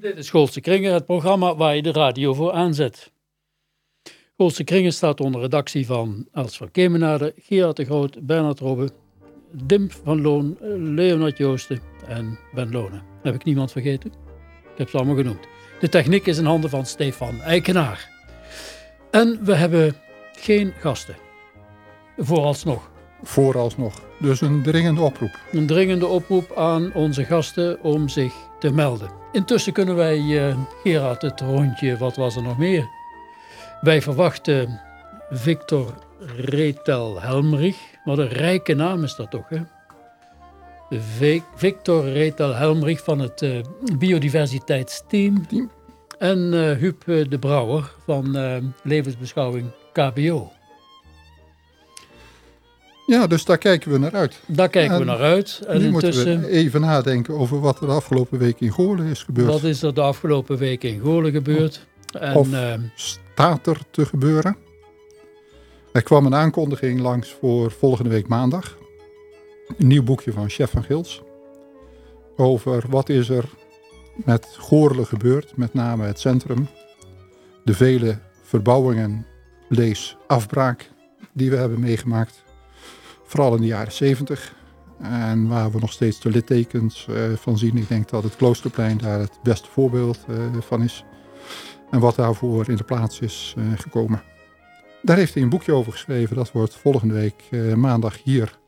Dit is Goolse Kringen, het programma waar je de radio voor aanzet. Goolse Kringen staat onder redactie van Els van Kemenade, Gerard de Groot, Bernard Robbe, Dim van Loon, Leonard Joosten en Ben Lonen. Heb ik niemand vergeten? Ik heb ze allemaal genoemd. De techniek is in handen van Stefan Eikenaar. En we hebben geen gasten. Vooralsnog. Vooralsnog. Dus een dringende oproep. Een dringende oproep aan onze gasten om zich te melden. Intussen kunnen wij, uh, Gerard, het rondje, wat was er nog meer? Wij verwachten Victor Retel Helmrich. Wat een rijke naam is dat toch, hè? Victor Retel Helmrich van het uh, biodiversiteitsteam. Team. En uh, Huub de Brouwer van levensbeschouwing KBO. Ja, dus daar kijken we naar uit. Daar kijken we naar uit. En nu intussen, moeten we even nadenken over wat er de afgelopen week in Goorlen is gebeurd. Wat is er de afgelopen week in Goorlen gebeurd? En, of uh, staat er te gebeuren? Er kwam een aankondiging langs voor volgende week maandag. Een nieuw boekje van Chef van Gils. Over wat is er met Goorlen gebeurd, met name het centrum. De vele verbouwingen, lees afbraak die we hebben meegemaakt Vooral in de jaren 70. En waar we nog steeds de littekens uh, van zien. Ik denk dat het Kloosterplein daar het beste voorbeeld uh, van is. En wat daarvoor in de plaats is uh, gekomen. Daar heeft hij een boekje over geschreven. Dat wordt volgende week maandag hier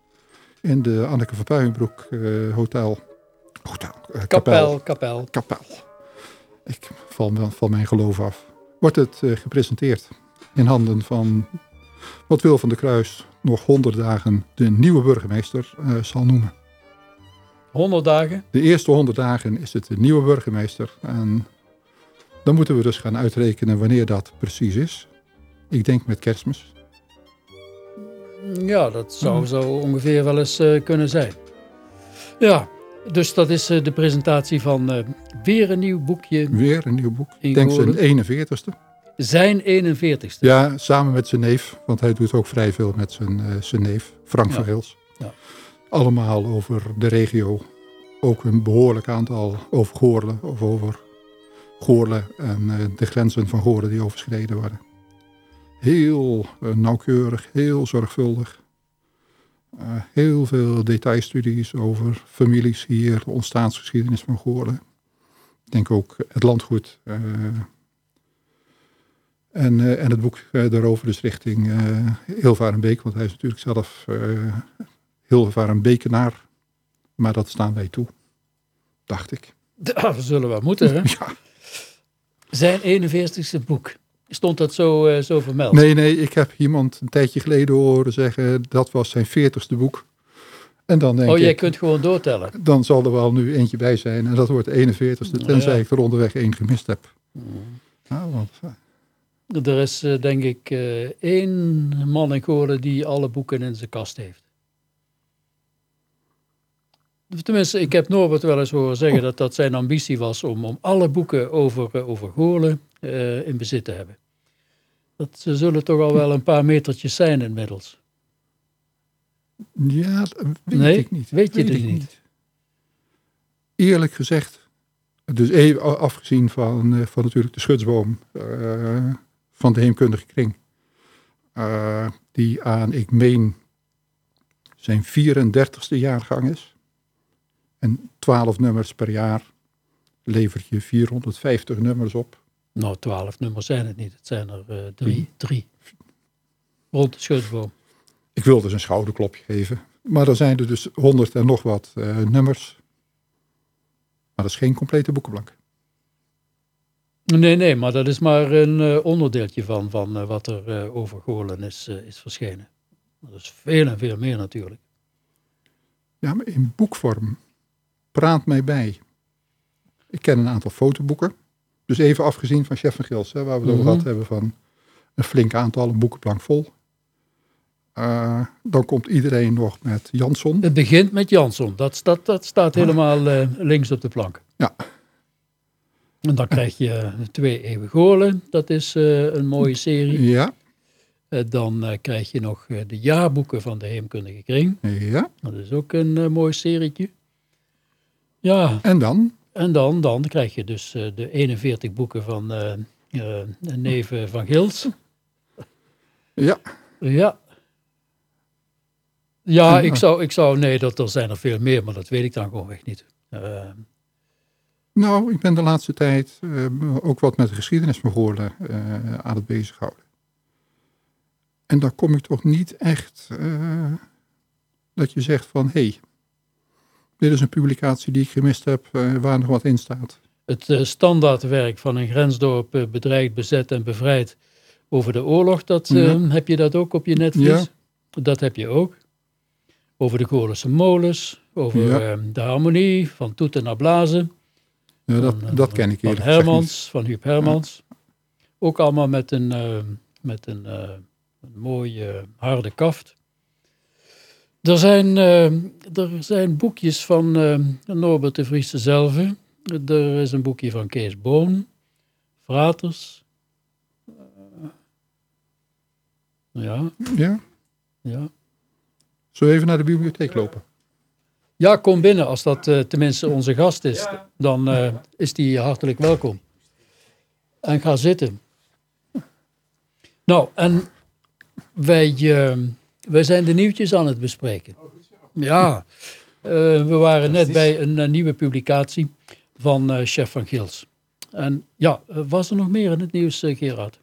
in de Anneke van Puijenbroek Hotel. Hotel kapel, kapel. Kapel. Ik val van mijn geloof af. Wordt het gepresenteerd in handen van wat Wil van der Kruis nog 100 dagen de nieuwe burgemeester uh, zal noemen. 100 dagen? De eerste 100 dagen is het de nieuwe burgemeester. En dan moeten we dus gaan uitrekenen wanneer dat precies is. Ik denk met kerstmis. Ja, dat zou hmm. zo ongeveer wel eens uh, kunnen zijn. Ja, dus dat is uh, de presentatie van weer een nieuw boekje. Weer een nieuw boek. Ik denk zijn 41ste. Zijn 41ste. Ja, samen met zijn neef. Want hij doet ook vrij veel met zijn, uh, zijn neef, Frank ja. van Gils. Ja. Allemaal over de regio. Ook een behoorlijk aantal over Goorlen. Of over Goorlen en uh, de grenzen van Goorlen die overschreden worden. Heel uh, nauwkeurig, heel zorgvuldig. heel veel detailstudies over families hier, de ontstaansgeschiedenis van Goorlen. Ik denk ook het landgoed en, uh, en het boek uh, daarover dus richting uh, Hilvarenbeek, want hij is natuurlijk zelf uh, Hilvarenbekenaar. Maar dat staan wij toe, dacht ik. Dat zullen we moeten, hè? ja. Zijn 41ste boek. Stond dat zo, zo vermeld? Nee, nee, ik heb iemand een tijdje geleden horen zeggen dat was zijn 40ste boek. En dan denk oh, jij kunt gewoon doortellen? Dan zal er wel nu eentje bij zijn en dat wordt de 41ste, tenzij ja. ik er onderweg één gemist heb. Mm. Nou, want, er is uh, denk ik uh, één man in Goorlen die alle boeken in zijn kast heeft. Tenminste, ik heb Norbert wel eens horen zeggen dat dat zijn ambitie was om, om alle boeken over, uh, over Goorlen in bezit te hebben. Dat ze zullen toch al wel een paar metertjes zijn inmiddels. Ja, weet nee? ik niet. Weet je weet niet? Eerlijk gezegd, dus even afgezien van, van natuurlijk de schutsboom, van de heemkundige kring. Uh, die aan, ik meen, zijn 34ste jaargang is. En 12 nummers per jaar levert je 450 nummers op. Nou, 12 nummers zijn het niet. Het zijn er uh, drie, drie. Rond de schutboom. Ik wilde dus een schouderklopje geven. Maar er zijn er dus 100 en nog wat uh, nummers. Maar dat is geen complete boekenblank. Nee, nee, maar dat is maar een uh, onderdeeltje van, van uh, wat er uh, over Goorlen is, is verschenen. Dat is veel en veel meer natuurlijk. Ja, maar in boekvorm. Praat mij bij. Ik ken een aantal fotoboeken. Dus even afgezien van Chef van Gils, hè, waar we het mm -hmm. over gehad hebben van een flink aantal, een boekenplank vol. dan komt iedereen nog met Jansson. Het begint met Jansson. Dat, dat, dat staat helemaal links op de plank. Ja, en dan krijg je twee eeuwen Goorlen, dat is uh, een mooie serie. Ja. Uh, dan uh, krijg je nog de jaarboeken van de Heemkundige Kring. Ja. Dat is ook een mooi serietje. Ja. En dan? En dan, dan krijg je dus eh, de 41 boeken van eh eh, neven van Gils. Ja, Ja. Ja, ik eh, zou, ik zou, nee, dat, er zijn er veel meer, maar dat weet ik dan gewoon echt niet. Eh, nou, ik ben de laatste tijd eh, ook wat met de geschiedenis van Goorlen eh, aan het bezighouden. En dan kom ik toch niet echt eh, dat je zegt van, hé, hey, dit is een publicatie die ik gemist heb, waar nog wat in staat. het standaardwerk van een grensdorp bedreigd, bezet en bevrijd over de oorlog, dat, eh, Ja. heb je dat ook op je netvlies? Ja. Dat heb je ook. Over de Goorlense molens, over Ja. eh, de harmonie, van toeten naar blazen. Ja, dat, van, eh, dat ken ik Van eerlijk niet. Hermans, van Huub Hermans. Ook allemaal met een, eh, met een, eh, een mooie harde kaft. Er zijn, er zijn boekjes van Norbert de Vries zelf. Er is een boekje van Kees Boon, Fraters. Eh, ja, Ja, ja. zo even naar de bibliotheek lopen. Ja, kom binnen. Als dat eh, tenminste onze gast is, dan eh, is die hartelijk welkom. En ga zitten. Nou, en wij, eh, wij zijn de nieuwtjes aan het bespreken. Ja, eh, we waren net bij een, nieuwe publicatie van eh, chef van Gils. En ja, was er nog meer in het nieuws, Gerard?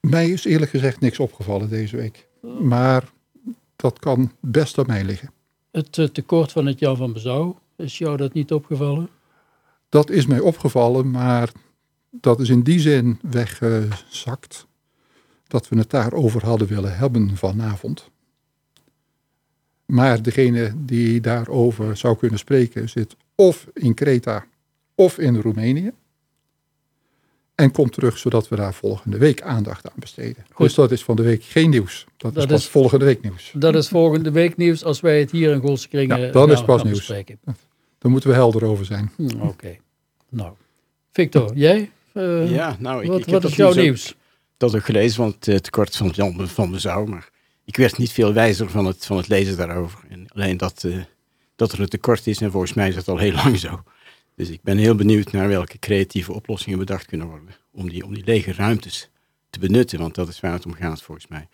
Mij is eerlijk gezegd niks opgevallen deze week. Maar dat kan best aan mij liggen. Het eh, tekort van het Jan van Bezouw, is jou dat niet opgevallen? Dat is mij opgevallen, maar dat is in die zin weggezakt dat we het daarover hadden willen hebben vanavond. Maar degene die daarover zou kunnen spreken zit of in Kreta of in Roemenië. En komt terug zodat we daar volgende week aandacht aan besteden. Goed. Dus dat is van de week geen nieuws. Dat, Dat is pas is- volgende week nieuws. Dat is volgende week nieuws als wij het hier in Goolse Kringen Ja, dan is gaan- het pas nieuws. bespreken. Daar moeten we helder over zijn. Hm, Oké. Nou, Victor, jij? Eh, ja, nou, ik, wat ik heb wat is jouw ook- nieuws? Dat ook gelezen van het eh, tekort van Jan van Bezouw. Maar ik werd niet veel wijzer van het, van het lezen daarover. En alleen dat, eh, dat er een tekort is. En volgens mij is dat al heel lang zo. Dus ik ben heel benieuwd naar welke creatieve oplossingen bedacht kunnen worden. Om die, om die lege ruimtes te benutten. Want dat is waar het om gaat volgens mij.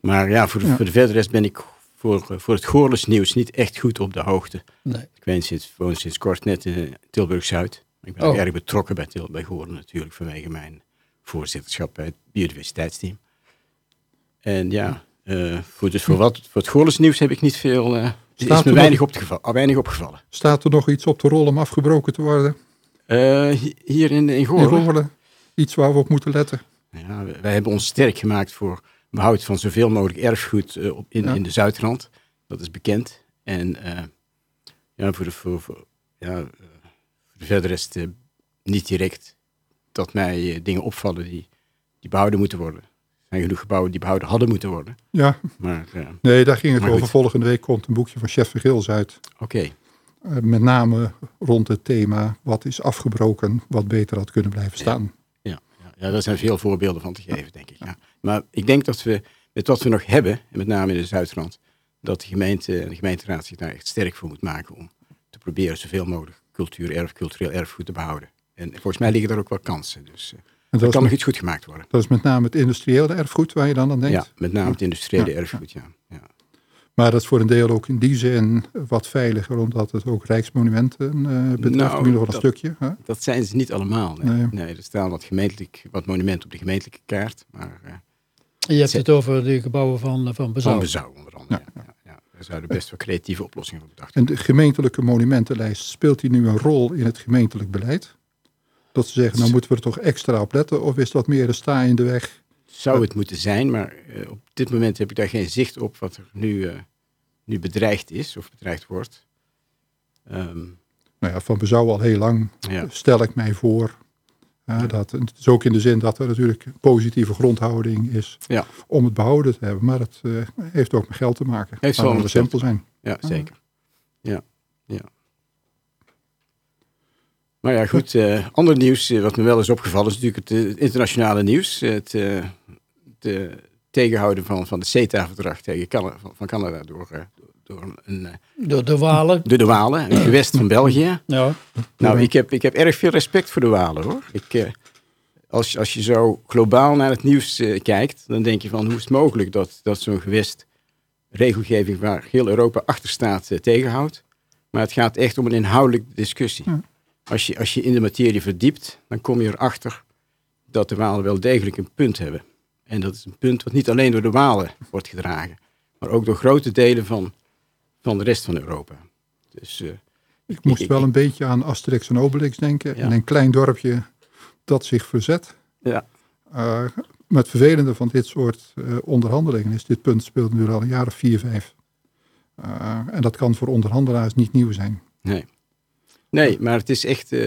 Maar ja, voor Ja. Voor de verdere rest ben ik voor, eh, voor het Goorles nieuws niet echt goed op de hoogte. Nee. Ik weet sinds, woon sinds kort net in Tilburg-Zuid. Ik ben Oh. ook erg betrokken bij, Til, bij Goorlen natuurlijk vanwege mijn voorzitterschap bij het biodiversiteitsteam. En ja, eh, voor, dus voor, wat, voor het Goorles nieuws heb ik niet veel, eh is Staat me er weinig, nog- opgevallen, weinig opgevallen. Staat er nog iets op de rol om afgebroken te worden? Eh, hi- hier in, in In Goorlen? Iets waar we op moeten letten? ja, wij hebben ons sterk gemaakt voor behoud van zoveel mogelijk erfgoed eh, in, Ja. in de Zuidrand. Dat is bekend. En eh, ja, voor de, voor, voor- ja, voor de verder rest eh, niet direct dat mij dingen opvallen die, die behouden moeten worden. Zijn genoeg gebouwen die behouden hadden moeten worden. Ja, Maar eh, nee, daar ging het over. goed. Volgende week komt een boekje van Chef Vergils uit. oké, Eh, met name rond het thema wat is afgebroken, wat beter had kunnen blijven staan. ja, ja, ja, daar zijn veel voorbeelden van te geven, denk ik. Ja. Maar ik denk dat we met wat we nog hebben, en met name in de Zuidrand, dat de gemeente en de gemeenteraad zich daar echt sterk voor moet maken om te proberen zoveel mogelijk cultuur, erf, cultureel erfgoed te behouden. En volgens mij liggen er ook wel kansen. Dus eh, En er dat, kan nog iets goed gemaakt worden. dat is met name het industriële erfgoed waar je dan aan denkt. Ja, met name het industriële Ja. erfgoed, ja. ja. Maar dat is voor een deel ook in die zin wat veiliger, omdat het ook rijksmonumenten eh, betreft. Nou, in ieder geval een dat- stukje. Hè? Dat zijn ze niet allemaal. Nee. Nee. Nee. er staan wat, gemeentelijk, wat monumenten op de gemeentelijke kaart, maar eh, Je hebt het over de gebouwen van, eh, van van Bezouw. Bezouw onder andere. Ja. Ja, ja. Daar zouden best wel creatieve oplossingen voor bedacht En de gemeentelijke monumentenlijst, speelt die nu een rol in het gemeentelijk beleid? Dat ze zeggen, nou moeten we er toch extra op letten? Of is dat meer een sta in de weg? Zou het moeten zijn, maar eh, op dit moment heb ik daar geen zicht op wat er nu, eh, nu bedreigd is of bedreigd wordt. Ehm, Nou ja, van Bezouw al heel lang ja. stel ik mij voor. hè, dat, het is ook in de zin dat er natuurlijk positieve grondhouding is Ja. om het behouden te hebben. Maar dat eh, heeft ook met geld te maken. Heeft wel simpel zijn. ja, zeker. Ja, ja. Maar ja, goed. eh ander nieuws eh, wat me wel is opgevallen is natuurlijk het, eh, het internationale nieuws. Het het, tegenhouden van, van het CETA-verdrag tegen van, van Canada door, door, een, Door de Walen. door de Walen, een gewest van België. Ja. Nou, ik heb, ik heb erg veel respect voor de Walen hoor. Ik, als, als je zo globaal naar het nieuws kijkt, dan denk je van hoe is het mogelijk dat, dat zo'n gewest regelgeving waar heel Europa achter staat tegenhoudt. Maar het gaat echt om een inhoudelijke discussie. Ja. Als, je, als je in de materie verdiept, dan kom je erachter dat de Walen wel degelijk een punt hebben. En dat is een punt wat niet alleen door de Walen wordt gedragen, maar ook door grote delen van, van de rest van Europa. Dus eh, Ik moest wel een beetje aan Asterix en Obelix denken. Ja. In een klein dorpje dat zich verzet. Ja. Uh, maar het vervelende van dit soort uh, onderhandelingen is, dit punt speelt nu al een jaar of vier, vijf. En dat kan voor onderhandelaars niet nieuw zijn. Nee, nee maar het is echt uh,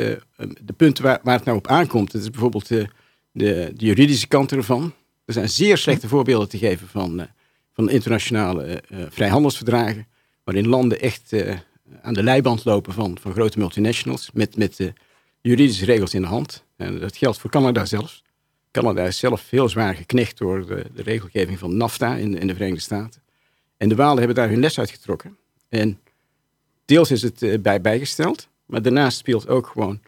de punten waar, waar het nou op aankomt. Het is bijvoorbeeld de, de, de juridische kant ervan. Er zijn zeer slechte voorbeelden te geven van, uh, van internationale uh, vrijhandelsverdragen, waarin landen echt aan de leiband lopen van, van grote multinationals met, met juridische regels in de hand. En dat geldt voor Canada zelfs. Canada is zelf heel zwaar geknecht door de, de regelgeving van NAFTA in, in, de Verenigde Staten. En de Walen hebben daar hun les uitgetrokken. En deels is het bij bijgesteld, maar daarnaast speelt ook gewoon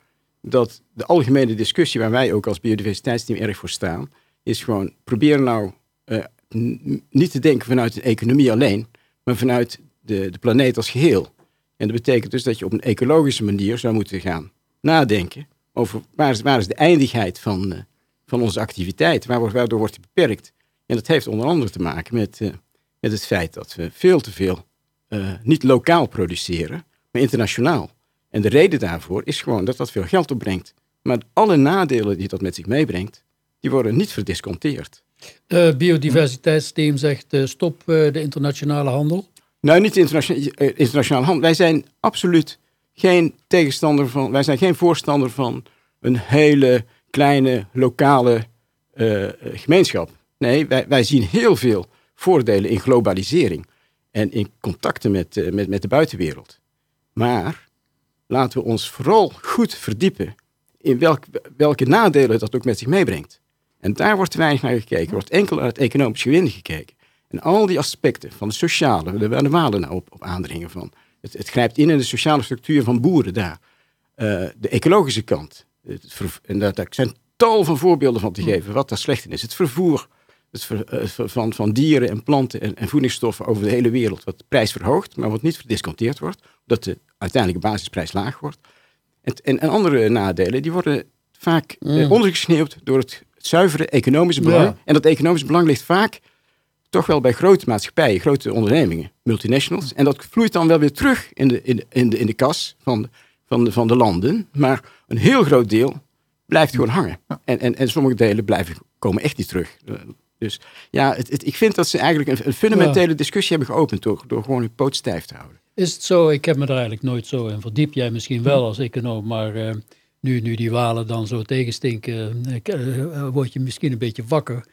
dat de algemene discussie waar wij ook als biodiversiteitsteam erg voor staan, is gewoon probeer nou uh, niet te denken vanuit de economie alleen, maar vanuit de, de planeet als geheel. En dat betekent dus dat je op een ecologische manier zou moeten gaan nadenken over waar is, de eindigheid van, uh, van onze activiteit, waar, waardoor wordt die beperkt. En dat heeft onder andere te maken met, uh, met het feit dat we veel te veel niet lokaal produceren, maar internationaal. En de reden daarvoor is gewoon dat dat veel geld opbrengt. Maar alle nadelen die dat met zich meebrengt, die worden niet verdisconteerd. Uh, biodiversiteitsteam zegt uh, stop uh, de internationale handel. Nou, niet de internationale, internationale handel. Wij zijn absoluut geen tegenstander van, wij zijn geen voorstander van een hele kleine lokale gemeenschap. Nee, wij, wij zien heel veel voordelen in globalisering en in contacten met, met, met de buitenwereld. Maar laten we ons vooral goed verdiepen in welk, welke nadelen dat ook met zich meebrengt. En daar wordt te weinig naar gekeken. Er wordt enkel naar het economisch gewin gekeken. En al die aspecten van de sociale, waar de Walen nou op, op aandringen van. Het, het, grijpt in in de sociale structuur van boeren daar. Uh, de ecologische kant. Het en daar, daar zijn tal van voorbeelden van te geven wat daar slecht in is. Het vervoer het ver, uh, van, van dieren en planten en, en, voedingsstoffen over de hele wereld. Wat de prijs verhoogt, maar wat niet verdisconteerd wordt. Omdat de uiteindelijke basisprijs laag wordt. En, en, en andere nadelen, die worden vaak mm. uh, ondergesneeuwd door het, het zuivere economische belang. Ja. En dat economische belang ligt vaak toch wel bij grote maatschappijen, grote ondernemingen, multinationals. En dat vloeit dan wel weer terug in de, in de, in de, in de kas van de, van, de, van de landen. Maar een heel groot deel blijft gewoon hangen. En, en, en sommige delen blijven, komen echt niet terug. Dus ja, het, het, ik vind dat ze eigenlijk een, een fundamentele ja. discussie hebben geopend door, door gewoon hun poot stijf te houden. Is het zo, ik heb me er eigenlijk nooit zo in verdiept, jij misschien wel als econoom, maar uh, nu, nu die walen dan zo tegenstinken, uh, word je misschien een beetje wakker.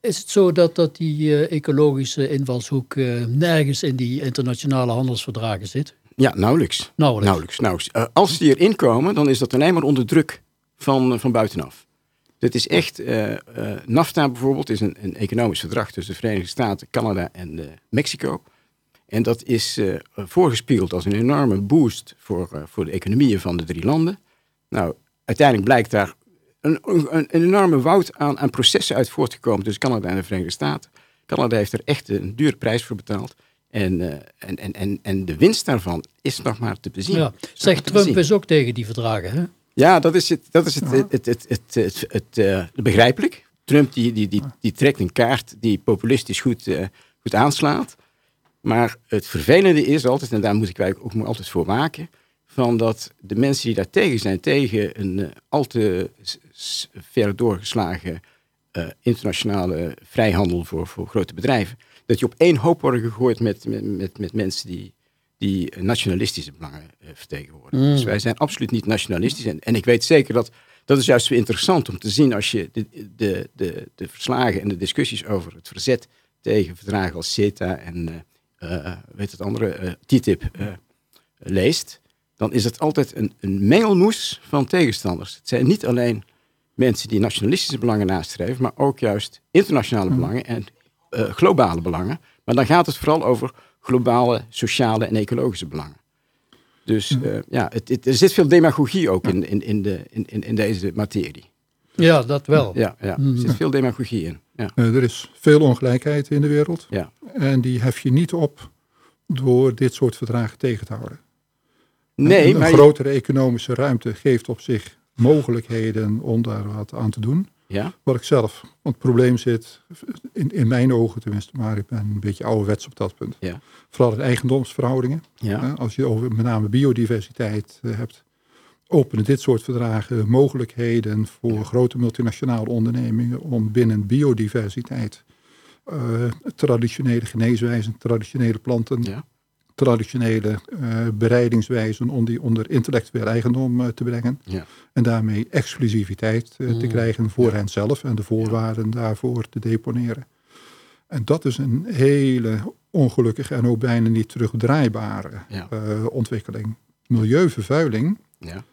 Is het zo dat, dat die uh, ecologische invalshoek nergens in die internationale handelsverdragen zit? Ja, nauwelijks. Nauwelijks. nauwelijks, nauwelijks. als die erin komen, dan is dat alleen maar onder druk van, van buitenaf. Het is echt, uh, uh, NAFTA bijvoorbeeld is een, een, economisch verdrag tussen de Verenigde Staten, Canada en uh, Mexico. En dat is voorgespiegeld als een enorme boost voor, voor de economieën van de drie landen. Nou, uiteindelijk blijkt daar een, een, een enorme woud aan, aan, processen uit voortgekomen tussen Canada en de Verenigde Staten. Canada heeft er echt een dure prijs voor betaald. En, en, en, en, en de winst daarvan is nog maar te bezien. Ja, zegt Trump is ook tegen die verdragen, hè? Ja, dat is het, dat is het, het, het, het, het, het, het uh, begrijpelijk. Trump die, die, die, die trekt een kaart die populistisch goed, uh, goed aanslaat. Maar het vervelende is altijd, en daar moet ik eigenlijk ook altijd voor waken, van dat de mensen die daar tegen zijn, tegen een uh, al te ver doorgeslagen internationale vrijhandel voor, voor grote bedrijven, dat je op één hoop wordt gegooid met, met, met, met mensen die, die nationalistische belangen uh, vertegenwoordigen. Mm. Dus wij zijn absoluut niet nationalistisch. En, en ik weet zeker dat dat is juist weer interessant om te zien als je de, de, de, de verslagen en de discussies over het verzet tegen verdragen als CETA en uh, uh, weet het andere, TTIP leest. Dan is het altijd een, een mengelmoes van tegenstanders. Het zijn niet alleen mensen die nationalistische belangen nastreven, maar ook juist internationale mm. belangen en globale belangen. Maar dan gaat het vooral over globale, sociale en ecologische belangen. Dus uh, ja, het, het, er zit veel demagogie ook in, in, in, de, in, in deze materie. Ja, dat wel. Ja, ja. er zit veel demagogie in. Ja. Uh, er is veel ongelijkheid in de wereld. Ja. En die hef je niet op door dit soort verdragen tegen te houden. Nee, een, maar een grotere economische ruimte geeft op zich mogelijkheden om daar wat aan te doen. Ja? Wat ik zelf, want het probleem zit, in, in mijn ogen tenminste, maar ik ben een beetje ouderwets op dat punt. Ja. Vooral in eigendomsverhoudingen. Ja. Als je over met name biodiversiteit uh, hebt, openen dit soort verdragen mogelijkheden voor Ja. grote multinationale ondernemingen om binnen biodiversiteit uh, traditionele geneeswijzen, traditionele planten, Ja. Traditionele uh, bereidingswijzen om die onder intellectueel eigendom uh, te brengen. Ja. En daarmee exclusiviteit uh, te Mm. krijgen voor Ja. hen zelf en de voorwaarden daarvoor te deponeren. En dat is een hele ongelukkige en ook bijna niet terugdraaibare ontwikkeling. Milieuvervuiling Ja.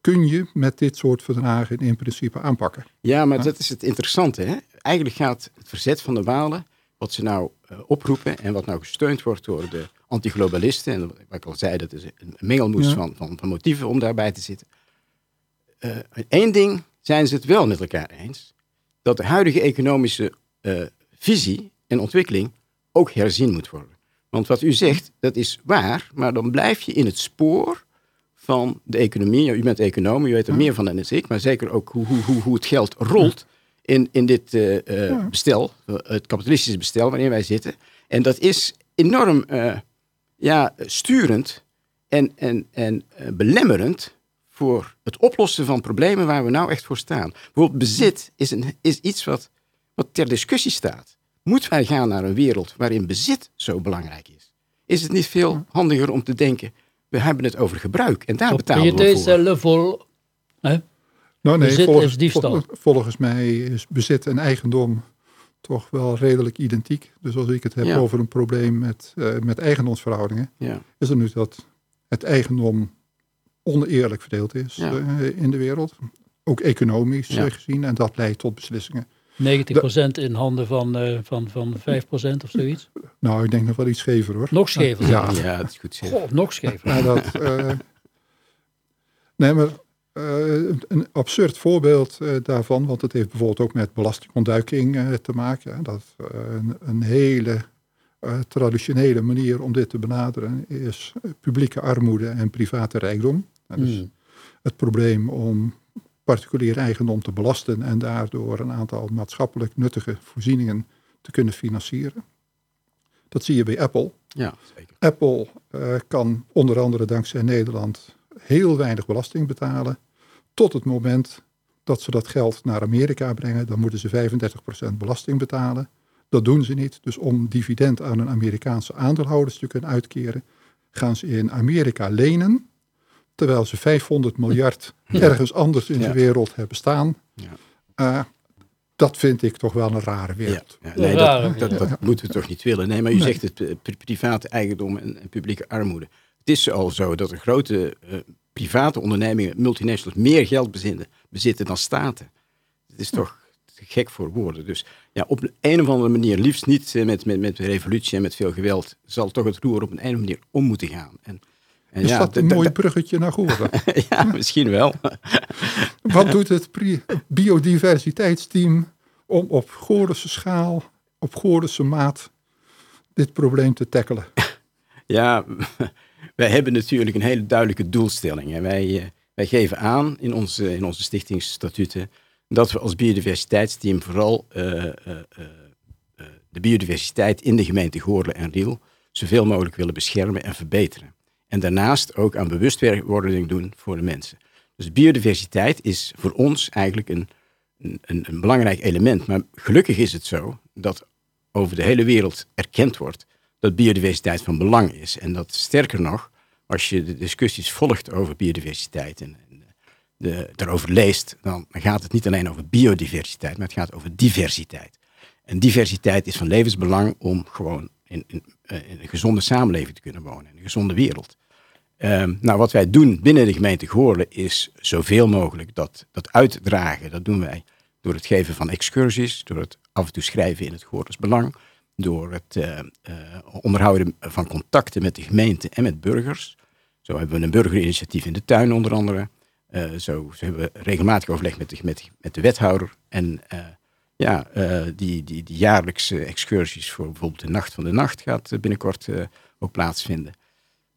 kun je met dit soort verdragen in principe aanpakken. Ja, maar dat is het interessante. Hè? Eigenlijk gaat het verzet van de Walen, wat ze nou uh, oproepen en wat nou gesteund wordt door de antiglobalisten, en wat ik al zei, dat is een mengelmoes Ja. van, van, van motieven om daarbij te zitten. Eén ding zijn ze het wel met elkaar eens, dat de huidige economische uh, visie en ontwikkeling ook herzien moet worden. Want wat u zegt, dat is waar, maar dan blijf je in het spoor van de economie. U bent econoom, u weet er meer van dan ik, maar zeker ook hoe, hoe, hoe, hoe het geld rolt in, in dit uh, Ja. bestel, uh, het kapitalistische bestel waarin wij zitten. En dat is enorm ja, sturend en, en, en belemmerend voor het oplossen van problemen waar we nou echt voor staan. Bijvoorbeeld bezit is, een, is iets wat, wat ter discussie staat. Moeten wij gaan naar een wereld waarin bezit zo belangrijk is? Is het niet veel handiger om te denken, we hebben het over gebruik en daar betalen we voor. Vol. Hè? Nou, nee, Bezit volgens, is diefstal. vol- volgens mij is bezit en eigendom toch wel redelijk identiek. Dus als ik het heb Ja. over een probleem met, uh, met eigendomsverhoudingen, Ja, is het nu dat het eigendom oneerlijk verdeeld is Ja. uh, in de wereld. Ook economisch Ja. uh, gezien. En dat leidt tot beslissingen. 90% in handen van, uh, van, van 5% of zoiets. Nou, ik denk nog wel iets schever hoor. Nog schever. Ja. ja dat is goed. Goh, nog schever. Maar dat, nee, maar uh, een absurd voorbeeld uh, daarvan, want het heeft bijvoorbeeld ook met belastingontduiking uh, te maken. Dat een, een, hele traditionele manier om dit te benaderen is publieke armoede en private rijkdom. En dus Hmm. het probleem om particulier eigendom te belasten en daardoor een aantal maatschappelijk nuttige voorzieningen te kunnen financieren. Dat zie je bij Apple. Ja, zeker. Apple uh, kan onder andere dankzij Nederland heel weinig belasting betalen. Tot het moment dat ze dat geld naar Amerika brengen, dan moeten ze 35% belasting betalen. Dat doen ze niet. Dus om dividend aan een Amerikaanse aandeelhouders te kunnen uitkeren, gaan ze in Amerika lenen. Terwijl ze 500 miljard ja. ergens anders in Ja. de wereld hebben staan. Ja. Uh, dat vind ik toch wel een rare wereld. Ja, ja, nee, Rare dat, dat, dat moeten we toch niet willen. Nee, maar u Nee. zegt het eh, pri- private eigendom en, en publieke armoede. Het is al zo dat er grote eh, private ondernemingen, multinationals, meer geld bezitten, bezitten dan staten. Het is toch te gek voor woorden. Dus ja, op een, of andere manier, liefst niet eh, met, met, met revolutie en met veel geweld, zal toch het roer op een, of andere manier om moeten gaan. En, en Is ja, dat een mooi bruggetje naar voren? ja, misschien wel. Wat doet het biodiversiteitsteam om op Goordense schaal, op Goordense maat, dit probleem te tackelen? Ja, wij hebben natuurlijk een hele duidelijke doelstelling. Wij, eh, wij geven aan in onze, in onze stichtingsstatuten dat we als biodiversiteitsteam vooral uh, uh, de biodiversiteit in de gemeente Goorlen en Riel zoveel mogelijk willen beschermen en verbeteren. En daarnaast ook aan bewustwording doen voor de mensen. Dus biodiversiteit is voor ons eigenlijk een, een, een belangrijk element. Maar gelukkig is het zo dat over de hele wereld erkend wordt dat biodiversiteit van belang is. En dat sterker nog, als je de discussies volgt over biodiversiteit en, daarover leest, dan gaat het niet alleen over biodiversiteit, maar het gaat over diversiteit. En diversiteit is van levensbelang om gewoon in, in een gezonde samenleving te kunnen wonen, in een gezonde wereld. Um, nou, wat wij doen binnen de gemeente Goorlen is zoveel mogelijk dat, dat uitdragen. Dat doen wij door het geven van excursies, door het af en toe schrijven in het Goorlens Belang, door het uh, onderhouden van contacten met de gemeente en met burgers. Zo hebben we een burgerinitiatief in de tuin onder andere. Uh, zo, hebben we regelmatig overleg met de, met, de wethouder. En ja, die, die, die jaarlijkse excursies voor bijvoorbeeld de Nacht van de Nacht gaat binnenkort ook plaatsvinden.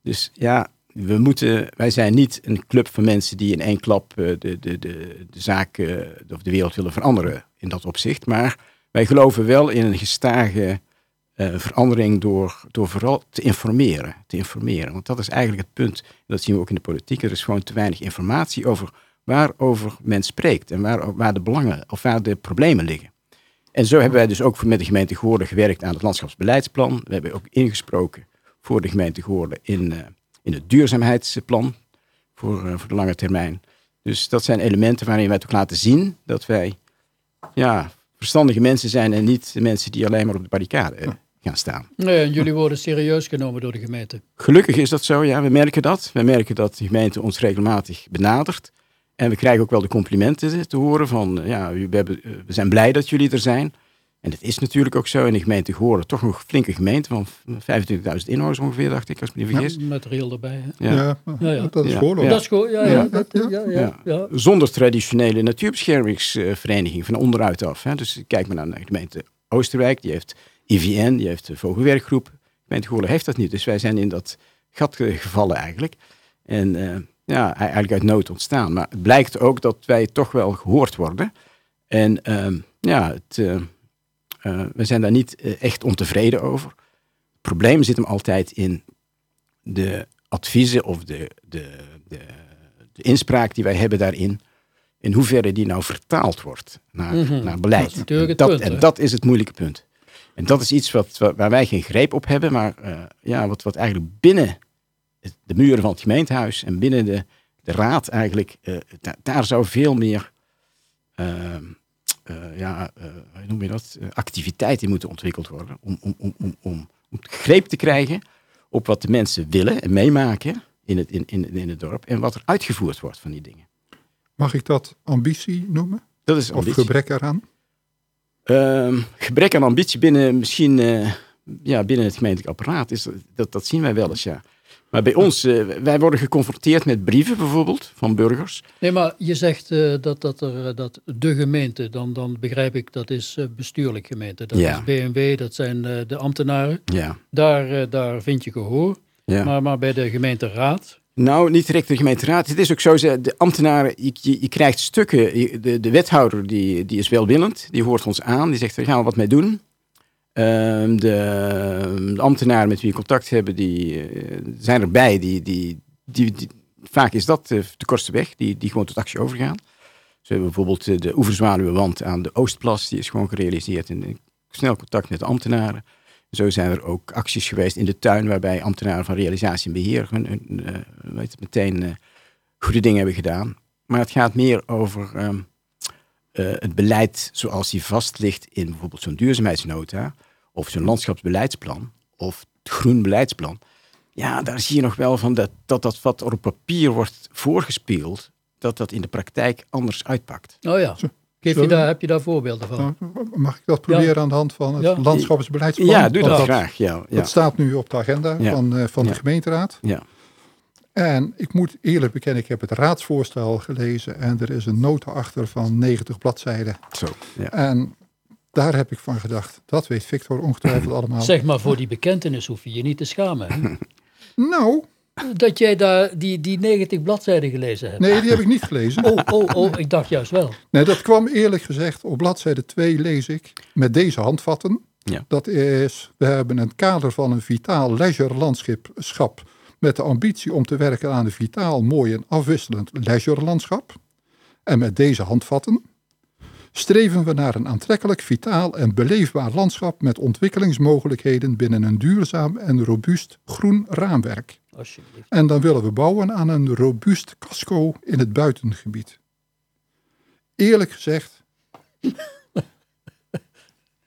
Dus ja, we moeten, wij zijn niet een club van mensen die in één klap de, de, de, de zaak of de wereld willen veranderen in dat opzicht. Maar wij geloven wel in een gestage uh, verandering door, door vooral te informeren, te informeren. Want dat is eigenlijk het punt. Dat zien we ook in de politiek. Er is gewoon te weinig informatie over waarover men spreekt en waar, waar de belangen of waar de problemen liggen. En zo hebben wij dus ook met de gemeente Goorden gewerkt aan het landschapsbeleidsplan. We hebben ook ingesproken voor de gemeente Goorden in, uh, in het duurzaamheidsplan voor, uh, voor de lange termijn. Dus dat zijn elementen waarin wij ook laten zien dat wij ja, verstandige mensen zijn en niet de mensen die alleen maar op de barricade gaan staan. Nee, en jullie worden serieus genomen door de gemeente. Gelukkig is dat zo, ja. We merken dat. We merken dat de gemeente ons regelmatig benadert. En we krijgen ook wel de complimenten te horen van, ja, we, hebben, we zijn blij dat jullie er zijn. En dat is natuurlijk ook zo. In de gemeente Goren, toch nog een flinke gemeente van 25.000 inwoners ongeveer, dacht ik, als ik me niet vergis. Ja, materieel erbij. Ja. Ja, ja, ja. dat is Goorlen. Dat is goed, ja, ja. Dat, ja, ja, Zonder traditionele natuurbeschermingsvereniging van onderuit af. Hè. Dus kijk maar naar de gemeente Oosterwijk, die heeft IVN, die heeft de Vogelwerkgroep. Gemeente Goorlen heeft dat niet. Dus wij zijn in dat gat gevallen eigenlijk. En uh, ja, eigenlijk uit nood ontstaan. Maar het blijkt ook dat wij toch wel gehoord worden. En uh, ja, het... Uh, uh, we zijn daar niet echt ontevreden over. Het probleem zit hem altijd in de adviezen of de, de, de, de inspraak die wij hebben daarin. In hoeverre die nou vertaald wordt naar, mm -hmm. naar beleid. Dat en, dat, punt, en dat is het moeilijke punt. En dat is iets wat, waar wij geen greep op hebben, maar uh, ja, wat, wat eigenlijk binnen de muren van het gemeentehuis en binnen de, de raad eigenlijk, da daar zou veel meer ehm, uh, ja, hoe noem je dat, uh, activiteiten moeten ontwikkeld worden. Om, om, om, om, om, om greep te krijgen op wat de mensen willen en meemaken in het, in, in, in het dorp. En wat er uitgevoerd wordt van die dingen. Mag ik dat ambitie noemen? Dat is ambitie. Of gebrek eraan? Ehm, gebrek aan ambitie binnen misschien ja, binnen het gemeentelijk apparaat. Is, dat, dat zien wij wel eens, ja. Maar bij ons, uh, wij worden geconfronteerd met brieven bijvoorbeeld van burgers. Nee, maar je zegt uh, dat, dat, er, dat de gemeente, dan, dan begrijp ik dat is uh, bestuurlijk gemeente. Dat ja. is BMW, dat zijn de ambtenaren. Ja. Daar, daar vind je gehoor. Ja. Maar, maar bij de gemeenteraad... Nou, niet direct de gemeenteraad. Het is ook zo, de ambtenaren, je, je, krijgt stukken. De, de wethouder die, die is welwillend, die hoort ons aan. Die zegt, daar gaan we wat mee doen. Uh, de, de, ambtenaren met wie we contact hebben, die uh, zijn erbij. Die, die, die, vaak is dat uh, de kortste weg, die, die gewoon tot actie overgaan. Ze hebben bijvoorbeeld de Oeverzwaluwewand aan de Oostplas, die is gewoon gerealiseerd in snel contact met de ambtenaren. Zo zijn er ook acties geweest in de tuin, waarbij ambtenaren van realisatie en beheer hun, weet, meteen goede dingen hebben gedaan. Maar het gaat meer over um, uh, het beleid zoals die vast ligt in bijvoorbeeld zo'n duurzaamheidsnota of zo'n landschapsbeleidsplan of het groen beleidsplan. Ja, daar zie je nog wel van dat dat, dat wat er op papier wordt voorgespeeld, dat dat in de praktijk anders uitpakt. Oh ja. Geef je daar, heb je daar voorbeelden van? Nou, mag ik dat proberen ja. aan de hand van het ja. landschapsbeleidsplan? Ja, doe dat, dat graag. Ja, ja. Dat staat nu op de agenda van, uh, van de gemeenteraad. Ja. En ik moet eerlijk bekennen, ik heb het raadsvoorstel gelezen en er is een nota achter van 90 bladzijden. Zo, ja. En daar heb ik van gedacht, dat weet Victor ongetwijfeld allemaal. Zeg maar, voor die bekentenis hoef je je niet te schamen. nou. Dat jij daar die, die 90 bladzijden gelezen hebt. Nee, die heb ik niet gelezen. Oh, oh, oh, ik dacht juist wel. Nee, dat kwam eerlijk gezegd, op bladzijde 2 lees ik, met deze handvatten. Ja. Dat is, we hebben een kader van een vitaal leisure landschap met de ambitie om te werken aan een vitaal, mooi en afwisselend leisurelandschap. En met deze handvatten streven we naar een aantrekkelijk, vitaal en beleefbaar landschap met ontwikkelingsmogelijkheden binnen een duurzaam en robuust groen raamwerk. En dan willen we bouwen aan een robuust casco in het buitengebied. Eerlijk gezegd,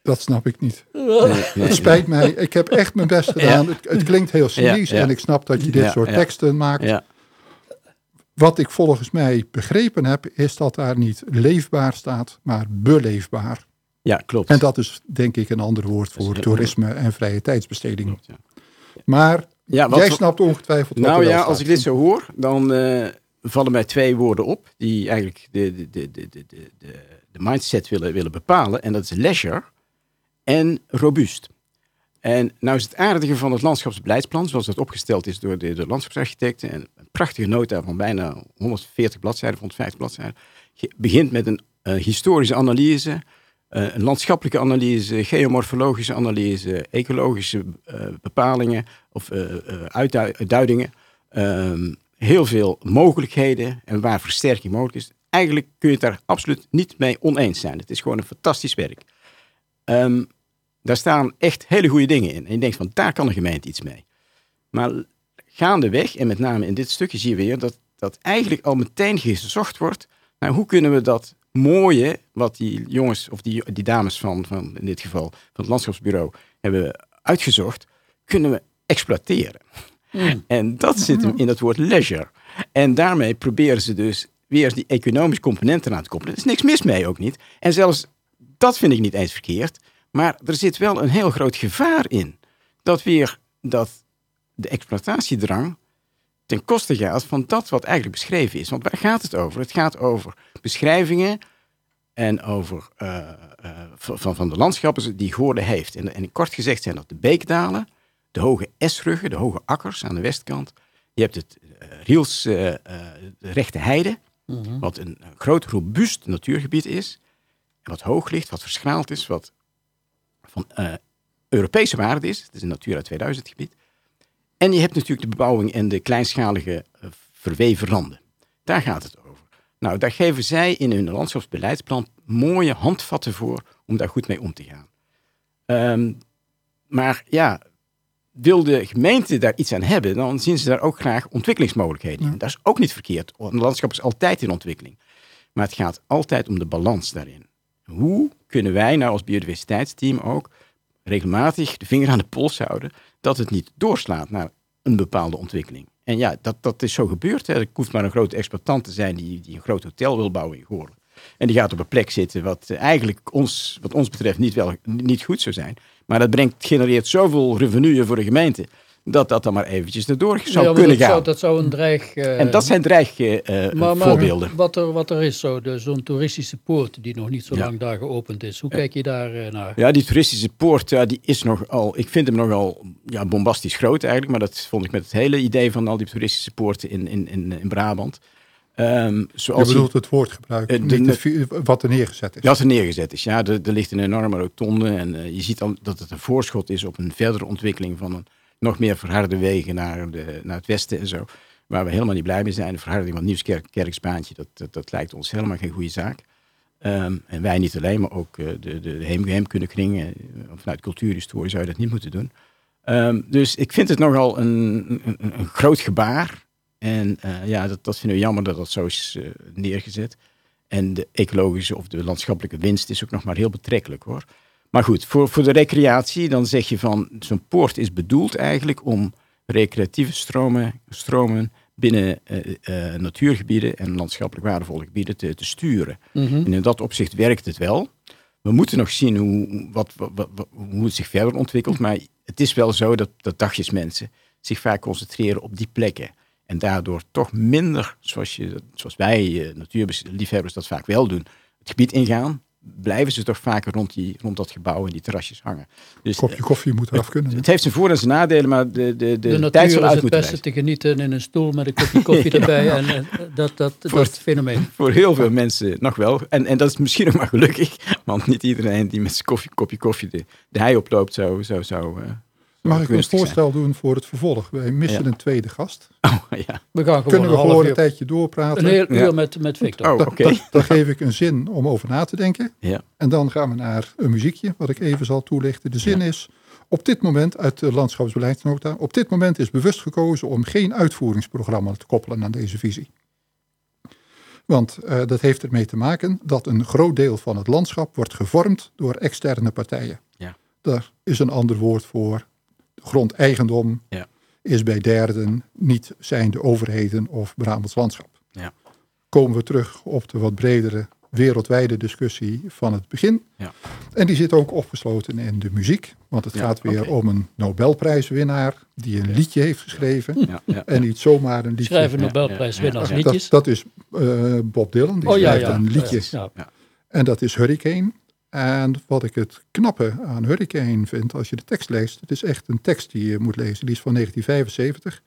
dat snap ik niet. Het spijt mij. Ik heb echt mijn best gedaan. Ja. Het, het, klinkt heel cynisch ja, ja. en ik snap dat je dit soort teksten maakt. Wat ik volgens mij begrepen heb, is dat daar niet leefbaar staat, maar beleefbaar. Ja, klopt. En dat is denk ik een ander woord voor toerisme en vrije tijdsbesteding. Klopt, ja. Maar Ja, wat jij snapt ongetwijfeld wat Nou ja, als ik dit zo hoor, dan eh, vallen mij twee woorden op die eigenlijk de, de, de, de, de, de, de, de mindset willen, willen bepalen. En dat is leisure en robuust. En nou is het aardige van het landschapsbeleidsplan, zoals dat opgesteld is door de, landschapsarchitecten, en een prachtige nota van bijna 140 bladzijden, 150 bladzijden, begint met een eh, historische analyse, eh, een landschappelijke analyse, geomorfologische analyse, ecologische eh, bepalingen of uitdu- uitduidingen, ehm, heel veel mogelijkheden en waar versterking mogelijk is. Eigenlijk kun je het daar absoluut niet mee oneens zijn. Het is gewoon een fantastisch werk. Ehm, daar staan echt hele goede dingen in. En je denkt van, daar kan een gemeente iets mee. Maar gaandeweg, en met name in dit stukje zie je weer, dat, dat eigenlijk al meteen gezocht wordt naar hoe kunnen we dat mooie, wat die jongens of die, die dames van, van, in dit geval, van het landschapsbureau hebben uitgezocht, kunnen we exploiteren. Mm. En dat zit hem in het woord leisure. En daarmee proberen ze dus weer die economische componenten aan te koppelen. Er is niks mis mee ook niet. En zelfs dat vind ik niet eens verkeerd. Maar er zit wel een heel groot gevaar in. Dat weer dat de exploitatiedrang ten koste gaat van dat wat eigenlijk beschreven is. Want waar gaat het over? Het gaat over beschrijvingen en over eh, eh, van, van- de landschappen die Goorde heeft. En, en kort gezegd zijn dat de beekdalen, de hoge esruggen, de hoge akkers aan de westkant. Je hebt het eh, Riels de rechte heide, Mhm. wat een, groot, robuust natuurgebied is. En wat hoog ligt, wat verschraald is, wat van eh, Europese waarde is. Het is een Natura 2000 gebied. En je hebt natuurlijk de bebouwing en de kleinschalige eh, verweven randen. Daar gaat het over. Nou, daar geven zij in hun landschapsbeleidsplan mooie handvatten voor om daar goed mee om te gaan. Ehm, maar ja, wil de gemeente daar iets aan hebben, dan zien ze daar ook graag ontwikkelingsmogelijkheden in. Dat is ook niet verkeerd. want Een landschap is altijd in ontwikkeling. Maar het gaat altijd om de balans daarin. Hoe kunnen wij nou als biodiversiteitsteam ook regelmatig de vinger aan de pols houden dat het niet doorslaat naar een bepaalde ontwikkeling? En ja, dat, dat is zo gebeurd. Hè. Hoeft maar een grote exploitant te zijn die, die een groot hotel wil bouwen in Goorlen. En die gaat op een plek zitten wat eigenlijk ons, wat ons betreft niet, wel, niet goed zou zijn. Maar dat brengt, genereert zoveel revenue voor de gemeente, dat dat dan maar eventjes erdoor zou Ja, kunnen dat gaan. Zou, dat zou een dreig... eh, en dat zijn dreigvoorbeelden. maar, maar voorbeelden. Wat, er, wat er is, zo, de- zo'n toeristische poort die nog niet zo Ja. lang daar geopend is. Hoe kijk je daar eh, naar? Ja, die toeristische poort, ja, die is nogal, ik vind hem nogal ja, bombastisch groot eigenlijk. Maar dat vond ik met het hele idee van al die toeristische poorten in, in, in, in Brabant. Ehm, Je zoals bedoelt het woordgebruik, Eh, de- niet de vi- wat er neergezet is. dat er neergezet is. Ja, er, er ligt een enorme rotonde en eh, je ziet al dat het een voorschot is op een verdere ontwikkeling van een nog meer verharde wegen naar, de, naar het westen en zo. Waar we helemaal niet blij mee zijn. De verharding van het Nieuwskerksbaantje, dat, dat, lijkt ons helemaal geen goede zaak. Ehm, en wij niet alleen, maar ook eh, de, de, de heem, heemkundekring, eh, vanuit cultuurhistorie zou je dat niet moeten doen. Ehm, dus ik vind het nogal een, een, een- groot gebaar. En eh, ja, dat, dat vinden we jammer dat dat zo is neergezet. En de ecologische of de landschappelijke winst is ook nog maar heel betrekkelijk hoor. Maar goed, voor, voor de recreatie, dan zeg je van zo'n poort is bedoeld eigenlijk om recreatieve stromen, stromen binnen eh, eh, natuurgebieden en landschappelijk waardevolle gebieden te, te sturen. Mhm. En in dat opzicht werkt het wel. We moeten nog zien hoe, wat, wat, wat- wat- hoe het zich verder ontwikkelt. Maar het is wel zo dat, dat dagjesmensen zich vaak concentreren op die plekken. En daardoor toch minder, zoals, je, zoals wij eh, natuurliefhebbers dat vaak wel doen, het gebied ingaan. Blijven ze toch vaker rond, die, rond dat gebouw en die terrasjes hangen. Dus kopje koffie moet eraf kunnen. hè? het heeft zijn voor- en zijn nadelen, maar de, de, de, De tijd natuur zal is uit het moeten beste te genieten in een stoel met een kopje koffie Ja. erbij. En eh, dat, dat, Voor- dat fenomeen. Voor heel veel mensen nog wel. En, en dat is misschien ook maar gelukkig. Want niet iedereen die met zijn koffie, kopje koffie de, de hei oploopt zou... zou, zou eh, Mag ik een zijn. voorstel doen voor het vervolg? Wij missen Ja. een tweede gast. Oh, ja. We gaan gewoon Kunnen we een half gewoon een tijdje doorpraten? een heel Ja. uur met, met Victor. Oh, dan geef ik een zin om over na te denken. Ja. En dan gaan we naar een muziekje, wat ik even zal toelichten. De zin is, op dit moment, uit de landschapsbeleidsnota, op dit moment is bewust gekozen om geen uitvoeringsprogramma te koppelen aan deze visie. Want eh, dat heeft ermee te maken dat een groot deel van het landschap wordt gevormd door externe partijen. Ja. Daar is een ander woord voor. Grondeigendom Ja. is bij derden niet zijn de overheden of Brabants landschap. Ja. Komen we terug op de wat bredere wereldwijde discussie van het begin. Ja. En die zit ook opgesloten in de muziek. Want het Ja, gaat weer om een Nobelprijswinnaar die een liedje heeft geschreven. Ja, ja. En niet zomaar een liedje. Schrijven Nobelprijswinnaars ja, ja. liedjes. Dat, dat is eh, Bob Dylan, die oh ja, schrijft ja. een liedje. Ja. En dat is Hurricane. En wat ik het knappe aan Hurricane vind, als je de tekst leest, het is echt een tekst die je moet lezen. Die is van 1975.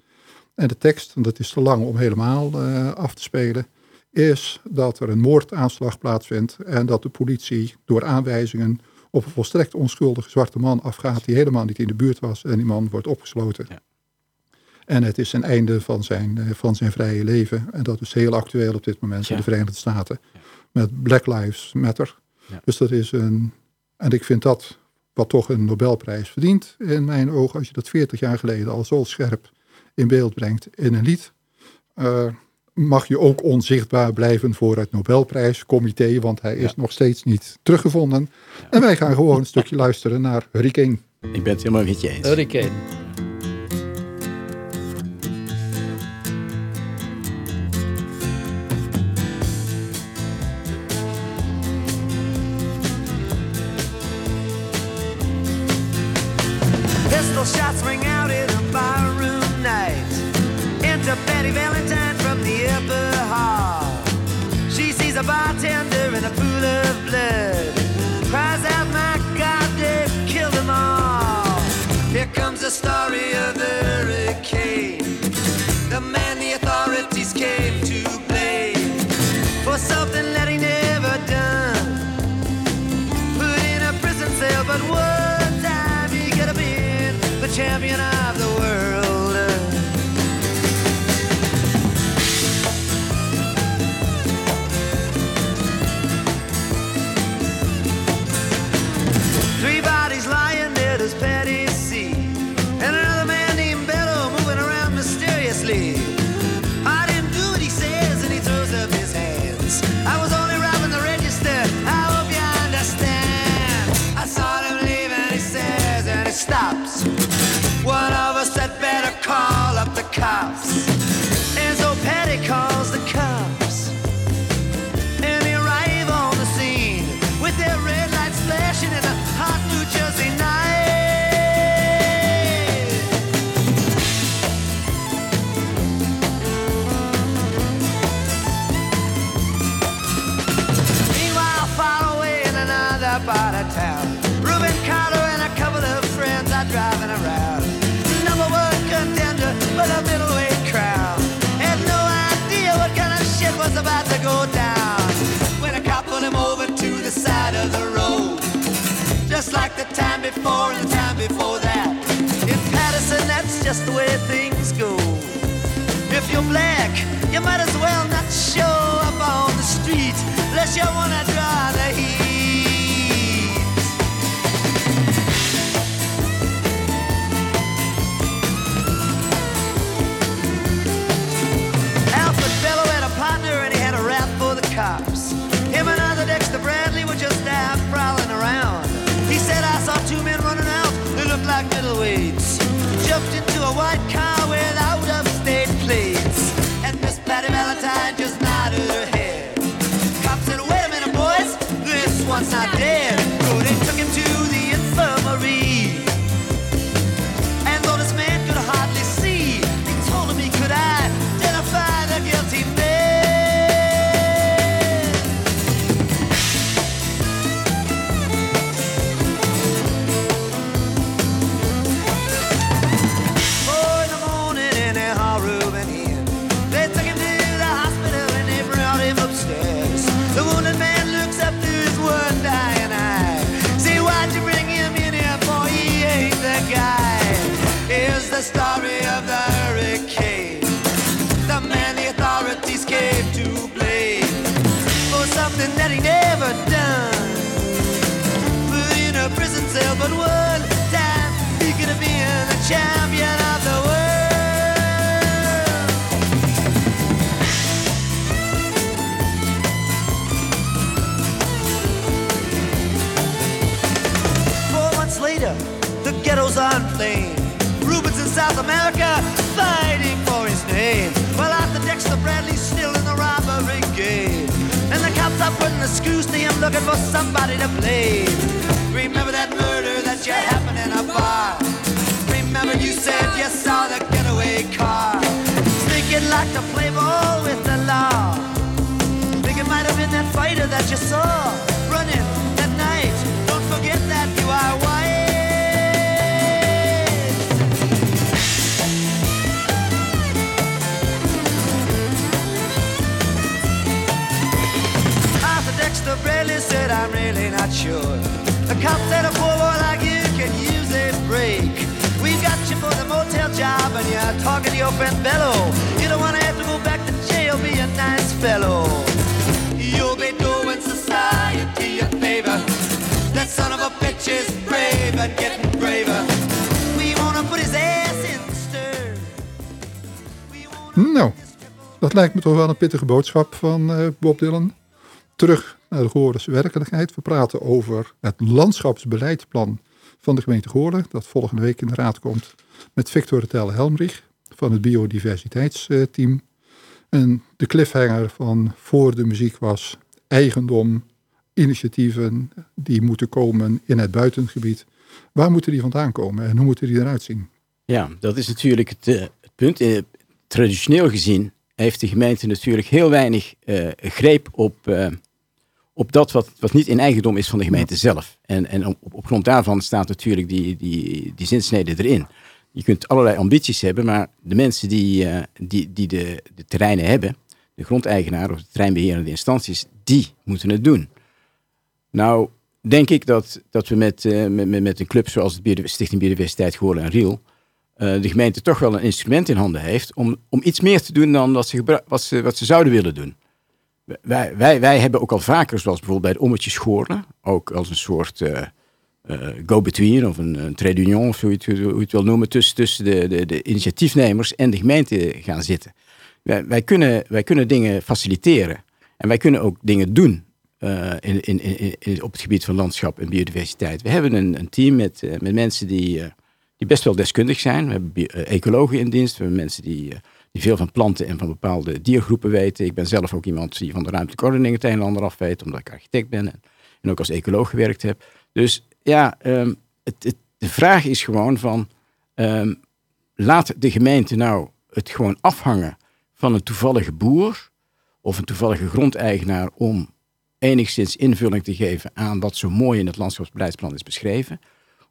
En de tekst, en dat is te lang om helemaal eh, af te spelen, is dat er een moordaanslag plaatsvindt en dat de politie door aanwijzingen op een volstrekt onschuldige zwarte man afgaat die helemaal niet in de buurt was en die man wordt opgesloten. Ja. En het is een einde van zijn, eh, van zijn vrije leven. En dat is heel actueel op dit moment in de Verenigde Staten. Met Black Lives Matter. Ja. Dus dat is een. En ik vind dat wat toch een Nobelprijs verdient in mijn ogen. Als je dat 40 jaar geleden al zo scherp in beeld brengt in een lied. eh, mag je ook onzichtbaar blijven voor het Nobelprijscomité. Want hij is Ja. nog steeds niet teruggevonden. En wij gaan gewoon een stukje luisteren naar Hurricane. Ik ben het helemaal met je eens. Hurricane. Just nodded her head. Cops said, wait a minute, boys, this one's not dead. Looking for somebody to blame. Remember that murder that you happened in a bar. Remember you said you saw the getaway car. Sneaking like to play ball with the law. Think it might have been that fighter that you saw running that night. Don't forget that you are. Arthur Dexter Bradley said, I'm really not sure. The cop said a poor boy job and you're talking to your friend Bello. You don't want to have to go back to jail, be a nice fellow. You'll be doing society a favor. That son of a bitch is brave and getting braver. We wanna put his ass in the stir. Wanna Nou, dat lijkt me toch wel een pittige boodschap van eh, Bob Dylan. Terug naar de Goorlense werkelijkheid. We praten over het landschapsbeleidsplan van de gemeente Goorlen. Dat volgende week in de raad komt met Victor Telle Helmrich van het biodiversiteitsteam. En de cliffhanger van voor de muziek was eigendom, initiatieven die moeten komen in het buitengebied. Waar moeten die vandaan komen en hoe moeten die eruit zien? Ja, dat is natuurlijk het, eh, punt. Eh, traditioneel gezien heeft de gemeente natuurlijk heel weinig eh, greep op, op dat wat, wat niet in eigendom is van de gemeente zelf. En, en op, op grond daarvan staat natuurlijk die, die, die zinsnede erin. Je kunt allerlei ambities hebben, maar de mensen die, eh, die, die de, de terreinen hebben, de grondeigenaar of de terreinbeherende instanties, die moeten het doen. Nou, denk ik dat, dat we met, eh, met, met- een club zoals de Stichting Biodiversiteit Goorlen en Riel, eh, de gemeente toch wel een instrument in handen heeft om, om iets meer te doen dan wat ze, wat, ze, wat ze zouden willen doen. Wij, wij, wij hebben ook al vaker, zoals bijvoorbeeld bij de Ommetjes Goorlen, ook als een soort eh, eh, go-between of een, een trade union, of hoe je het, hoe je het wil noemen, tussen, tussen de, de, de initiatiefnemers en de gemeente gaan zitten. Wij, wij, kunnen, wij kunnen dingen faciliteren en wij kunnen ook dingen doen eh, in, in, in, op het gebied van landschap en biodiversiteit. We hebben een, een team met, met mensen die, die best wel deskundig zijn. We hebben ecologen in dienst, we hebben mensen die, die veel van planten en van bepaalde diergroepen weten. Ik ben zelf ook iemand die van de ruimtelijke ordening het een en ander af weet, omdat ik architect ben en, ook als ecoloog gewerkt heb. Dus ja, ehm, het, de vraag is gewoon van, ehm, laat de gemeente nou het gewoon afhangen van een toevallige boer of een toevallige grondeigenaar om enigszins invulling te geven aan wat zo mooi in het landschapsbeleidsplan is beschreven?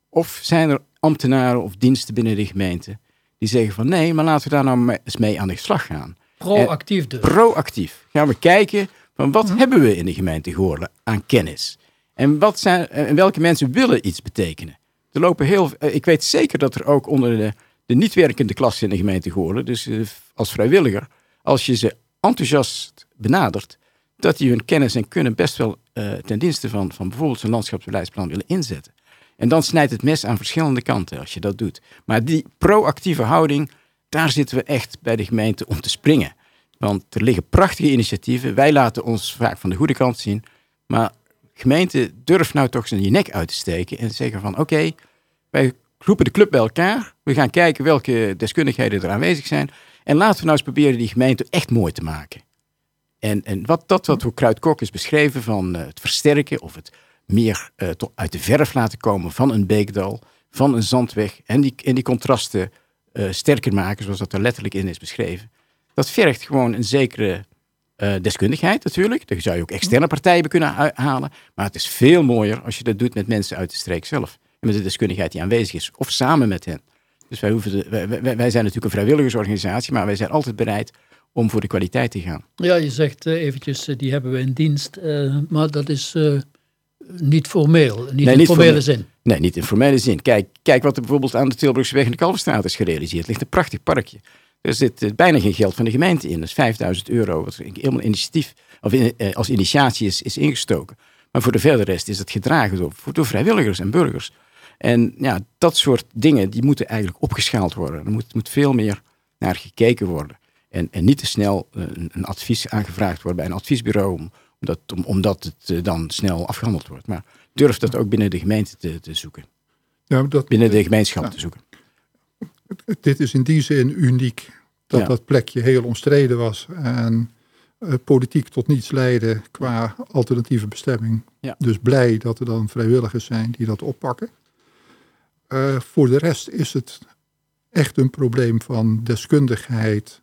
Of zijn er ambtenaren of diensten binnen de gemeente die zeggen van nee, maar laten we daar nou eens mee aan de slag gaan. Proactief dus. Proactief gaan we kijken van wat hebben we in de gemeente Goorlen aan kennis? En, wat zijn, en welke mensen willen iets betekenen? Er lopen heel, eh, ik weet zeker dat er ook onder de, de niet werkende klasse in de gemeente Goorlen, dus eh, als vrijwilliger, als je ze enthousiast benadert, dat die hun kennis en kunnen best wel eh, ten dienste van, van bijvoorbeeld zo'n landschapsbeleidsplan willen inzetten. En dan snijdt het mes aan verschillende kanten als je dat doet. Maar die proactieve houding, daar zitten we echt bij de gemeente om te springen. Want er liggen prachtige initiatieven. Wij laten ons vaak van de goede kant zien. Maar gemeente durft nou toch zijn je nek uit te steken en zeggen van oké, wij roepen de club bij elkaar. We gaan kijken welke deskundigheden er aanwezig zijn. En laten we nou eens proberen die gemeente echt mooi te maken. En, en wat, dat wat door Kruidkok is beschreven van eh, het versterken of het meer eh, uit de verf laten komen van een beekdal, van een zandweg en die, en die contrasten eh, sterker maken, zoals dat er letterlijk in is beschreven. Dat vergt gewoon een zekere eh, deskundigheid natuurlijk. Daar zou je ook externe partijen kunnen halen. Maar het is veel mooier als je dat doet met mensen uit de streek zelf. En met de deskundigheid die aanwezig is. Of samen met hen. Dus wij, hoeven wij, zijn natuurlijk een vrijwilligersorganisatie, maar wij zijn altijd bereid om voor de kwaliteit te gaan. Ja, je zegt eventjes, die hebben we in dienst, maar dat is niet formeel, niet in niet formele formeel. zin. Nee, niet in formele zin. Kijk, kijk wat er bijvoorbeeld aan de Tilburgseweg en de Kalverstraat is gerealiseerd. Er ligt een prachtig parkje. Er zit eh, bijna geen geld van de gemeente in. Dat is 5000 euro, wat helemaal initiatief, of in- eh, als initiatie is, is ingestoken. Maar voor de verdere rest is het gedragen door, door vrijwilligers en burgers. En ja, dat soort dingen, die moeten eigenlijk opgeschaald worden. Er moet, moet veel meer naar gekeken worden. En, en niet te snel eh, een, een advies aangevraagd worden bij een adviesbureau, om- omdat, om, omdat het eh, dan snel afgehandeld wordt. Maar durf dat ook binnen de gemeente te, te zoeken. Ja, dat, Binnen de gemeenschap te zoeken. dit is in die zin uniek dat Ja. dat plekje heel omstreden was. En eh, politiek tot niets leiden qua alternatieve bestemming. Ja. Dus blij dat er dan vrijwilligers zijn die dat oppakken. Eh, voor de rest is het echt een probleem van deskundigheid,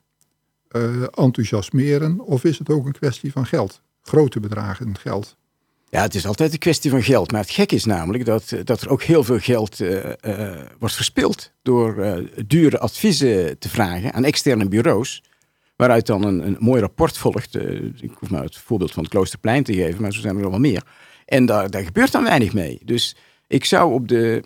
enthousiasmeren, of is het ook een kwestie van geld? Grote bedragen geld. Ja, het is altijd een kwestie van geld. Maar het gek is namelijk dat, dat er ook heel veel geld eh, eh, wordt verspild door eh, dure adviezen te vragen aan externe bureaus. Waaruit dan een, een mooi rapport volgt. Ik hoef maar het voorbeeld van het Kloosterplein te geven, maar zo zijn er wel meer. En daar gebeurt dan weinig mee. Dus ik zou op de.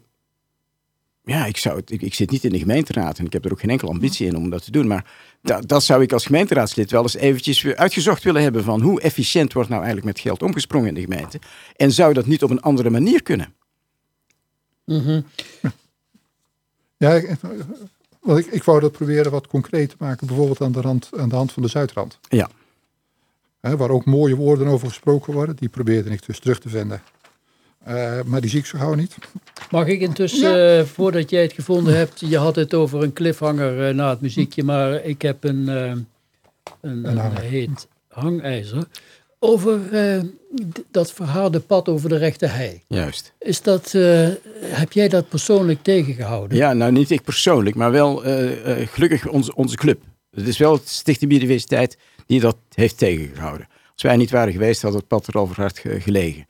Ja, ik, zou het, ik, ik zit niet in de gemeenteraad en ik heb er ook geen enkele ambitie in om dat te doen. Maar da- dat zou ik als gemeenteraadslid wel eens eventjes uitgezocht willen hebben van hoe efficiënt wordt nou eigenlijk met geld omgesprongen in de gemeente. En zou dat niet op een andere manier kunnen? Mhm. Ja, ik, want ik, ik wou dat proberen wat concreet te maken, bijvoorbeeld aan de, rand, aan de hand van de Zuidrand. Ja. Waar ook mooie woorden over gesproken worden, die probeerde ik dus terug te vinden. Eh, maar die zie ik zo gauw niet. Mag ik intussen, eh, voordat jij het gevonden hebt, je had het over een cliffhanger eh, na het muziekje, maar ik heb een, een, heet hangijzer. Over eh, dat verharde pad over de rechte hei. Juist. Is dat, eh, heb jij dat persoonlijk tegengehouden? Ja, nou niet ik persoonlijk, maar wel eh, eh, gelukkig onze, onze club. Het is wel het Stichting Biodiversiteit die dat heeft tegengehouden. Als wij niet waren geweest, had het pad er al hard ge- gelegen.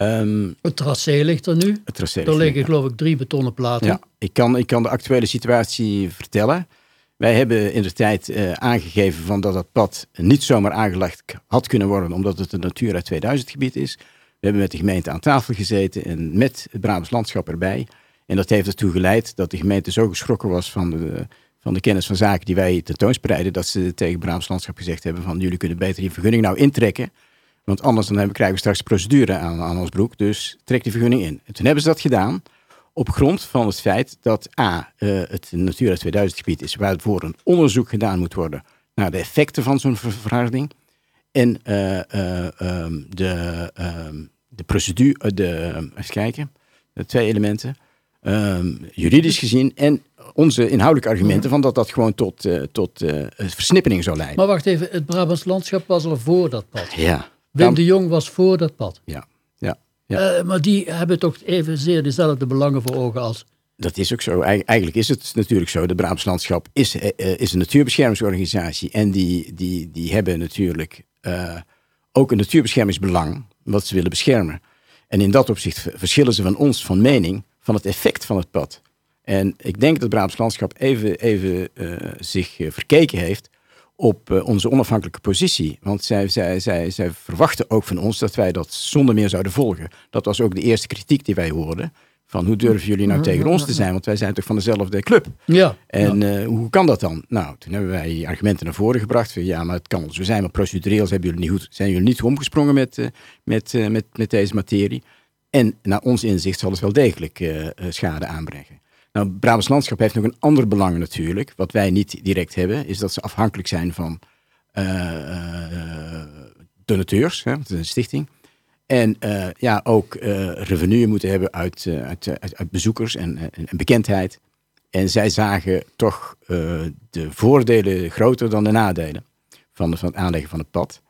Ehm, Het tracé ligt er nu. het tracé. Er liggen geloof ik drie betonnen platen. Ja, ik kan, ik kan de actuele situatie vertellen. Wij hebben in de tijd eh, aangegeven van dat dat pad niet zomaar aangelegd had kunnen worden, omdat het een Natura 2000 gebied is. We hebben met de gemeente aan tafel gezeten en met het Brabants Landschap erbij. En dat heeft ertoe geleid dat de gemeente zo geschrokken was van de, van de kennis van zaken die wij tentoonspreiden, dat ze tegen het Brabants Landschap gezegd hebben van jullie kunnen beter die vergunning nou intrekken. Want anders dan hebben, krijgen we straks procedure aan, aan ons broek. Dus trek die vergunning in. En toen hebben ze dat gedaan op grond van het feit dat A, eh, het Natura 2000 gebied is, waarvoor een onderzoek gedaan moet worden naar de effecten van zo'n ver- verharding. En eh, eh, ehm, de, ehm, de procedure, de, even kijken, de twee elementen. Ehm, juridisch gezien en onze inhoudelijke argumenten van dat dat gewoon tot, tot versnippering zou leiden. Maar wacht even, het Brabants landschap was al voor dat pad. ja. Wim Dan- de Jong was voor dat pad. ja, ja, ja. Eh, maar die hebben toch evenzeer dezelfde belangen voor ogen als... Dat is ook zo. Eig- Eigenlijk is het natuurlijk zo. De Brabants Landschap is, eh, eh, is een natuurbeschermingsorganisatie. En die, die, die hebben natuurlijk ook een natuurbeschermingsbelang. Wat ze willen beschermen. En in dat opzicht verschillen ze van ons van mening van het effect van het pad. En ik denk dat het Brabants Landschap even, even zich verkeken heeft op eh, onze onafhankelijke positie. Want zij, zij, zij, zij verwachten ook van ons dat wij dat zonder meer zouden volgen. Dat was ook de eerste kritiek die wij hoorden. Van hoe durven jullie nou tegen ons te zijn? Want wij zijn toch van dezelfde club. Ja, En eh, hoe kan dat dan? Nou, toen hebben wij die argumenten naar voren gebracht. Van, ja, maar het kan zo zijn, maar procedureel hebben jullie niet goed, zijn jullie niet goed omgesprongen met, eh, met, met, met deze materie. En naar ons inzicht zal het wel degelijk schade aanbrengen. Nou, Brabants Landschap heeft nog een ander belang natuurlijk. Wat wij niet direct hebben, is dat ze afhankelijk zijn van eh, donateurs, hè, is een stichting. En eh, ja, ook eh revenue moeten hebben uit, uit, uit, bezoekers en, en, en bekendheid. En zij zagen toch de voordelen groter dan de nadelen van, van het aanleggen van het pad.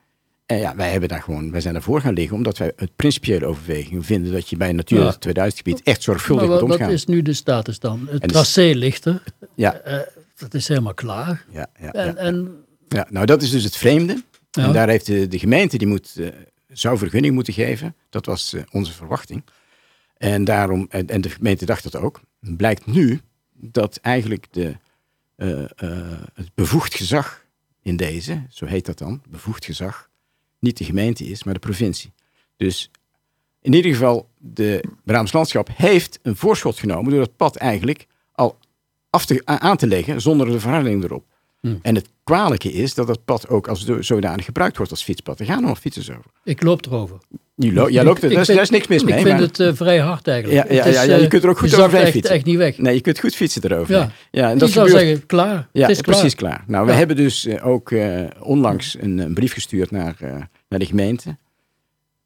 En ja, wij, hebben daar gewoon, wij zijn daarvoor gaan liggen, omdat wij het principiële overweging vinden dat je bij een Natura Ja. 2000 gebied echt zorgvuldig maar moet wat, wat omgaan. is nu de status dan? Het En tracé ligt er. Ja, Eh, dat is helemaal klaar. ja, ja, En, ja. en ja, nou dat is dus het vreemde. Ja. En daar heeft de, de gemeente, die moet, eh, zou vergunning moeten geven. Dat was eh, onze verwachting. En, daarom, en, en de gemeente dacht dat ook. Blijkt nu dat eigenlijk de, eh, eh, het bevoegd gezag in deze, zo heet dat dan, bevoegd gezag, niet de gemeente is, maar de provincie. Dus in ieder geval, de Brabants Landschap heeft een voorschot genomen door het pad eigenlijk al aan te leggen zonder de verharding erop. Hm. En het kwalijke is dat dat pad ook als zo- zodanig gebruikt wordt als fietspad. Er gaan nog fietsers over. ik loop erover. Je lo- jij loopt er, daar, is, niks mis mee. Ik vind maar- het eh, vrij hard eigenlijk. Ja, ja, is, ja, ja, je eh, kunt er ook goed zakt overheen echt, fietsen. echt niet weg. Nee, je kunt goed fietsen erover. Ja. ja en ik dat zou gebeurt, zeggen, klaar. Ja, het is precies klaar. Nou, we hebben dus eh, ook onlangs een, een brief gestuurd naar, naar de gemeente.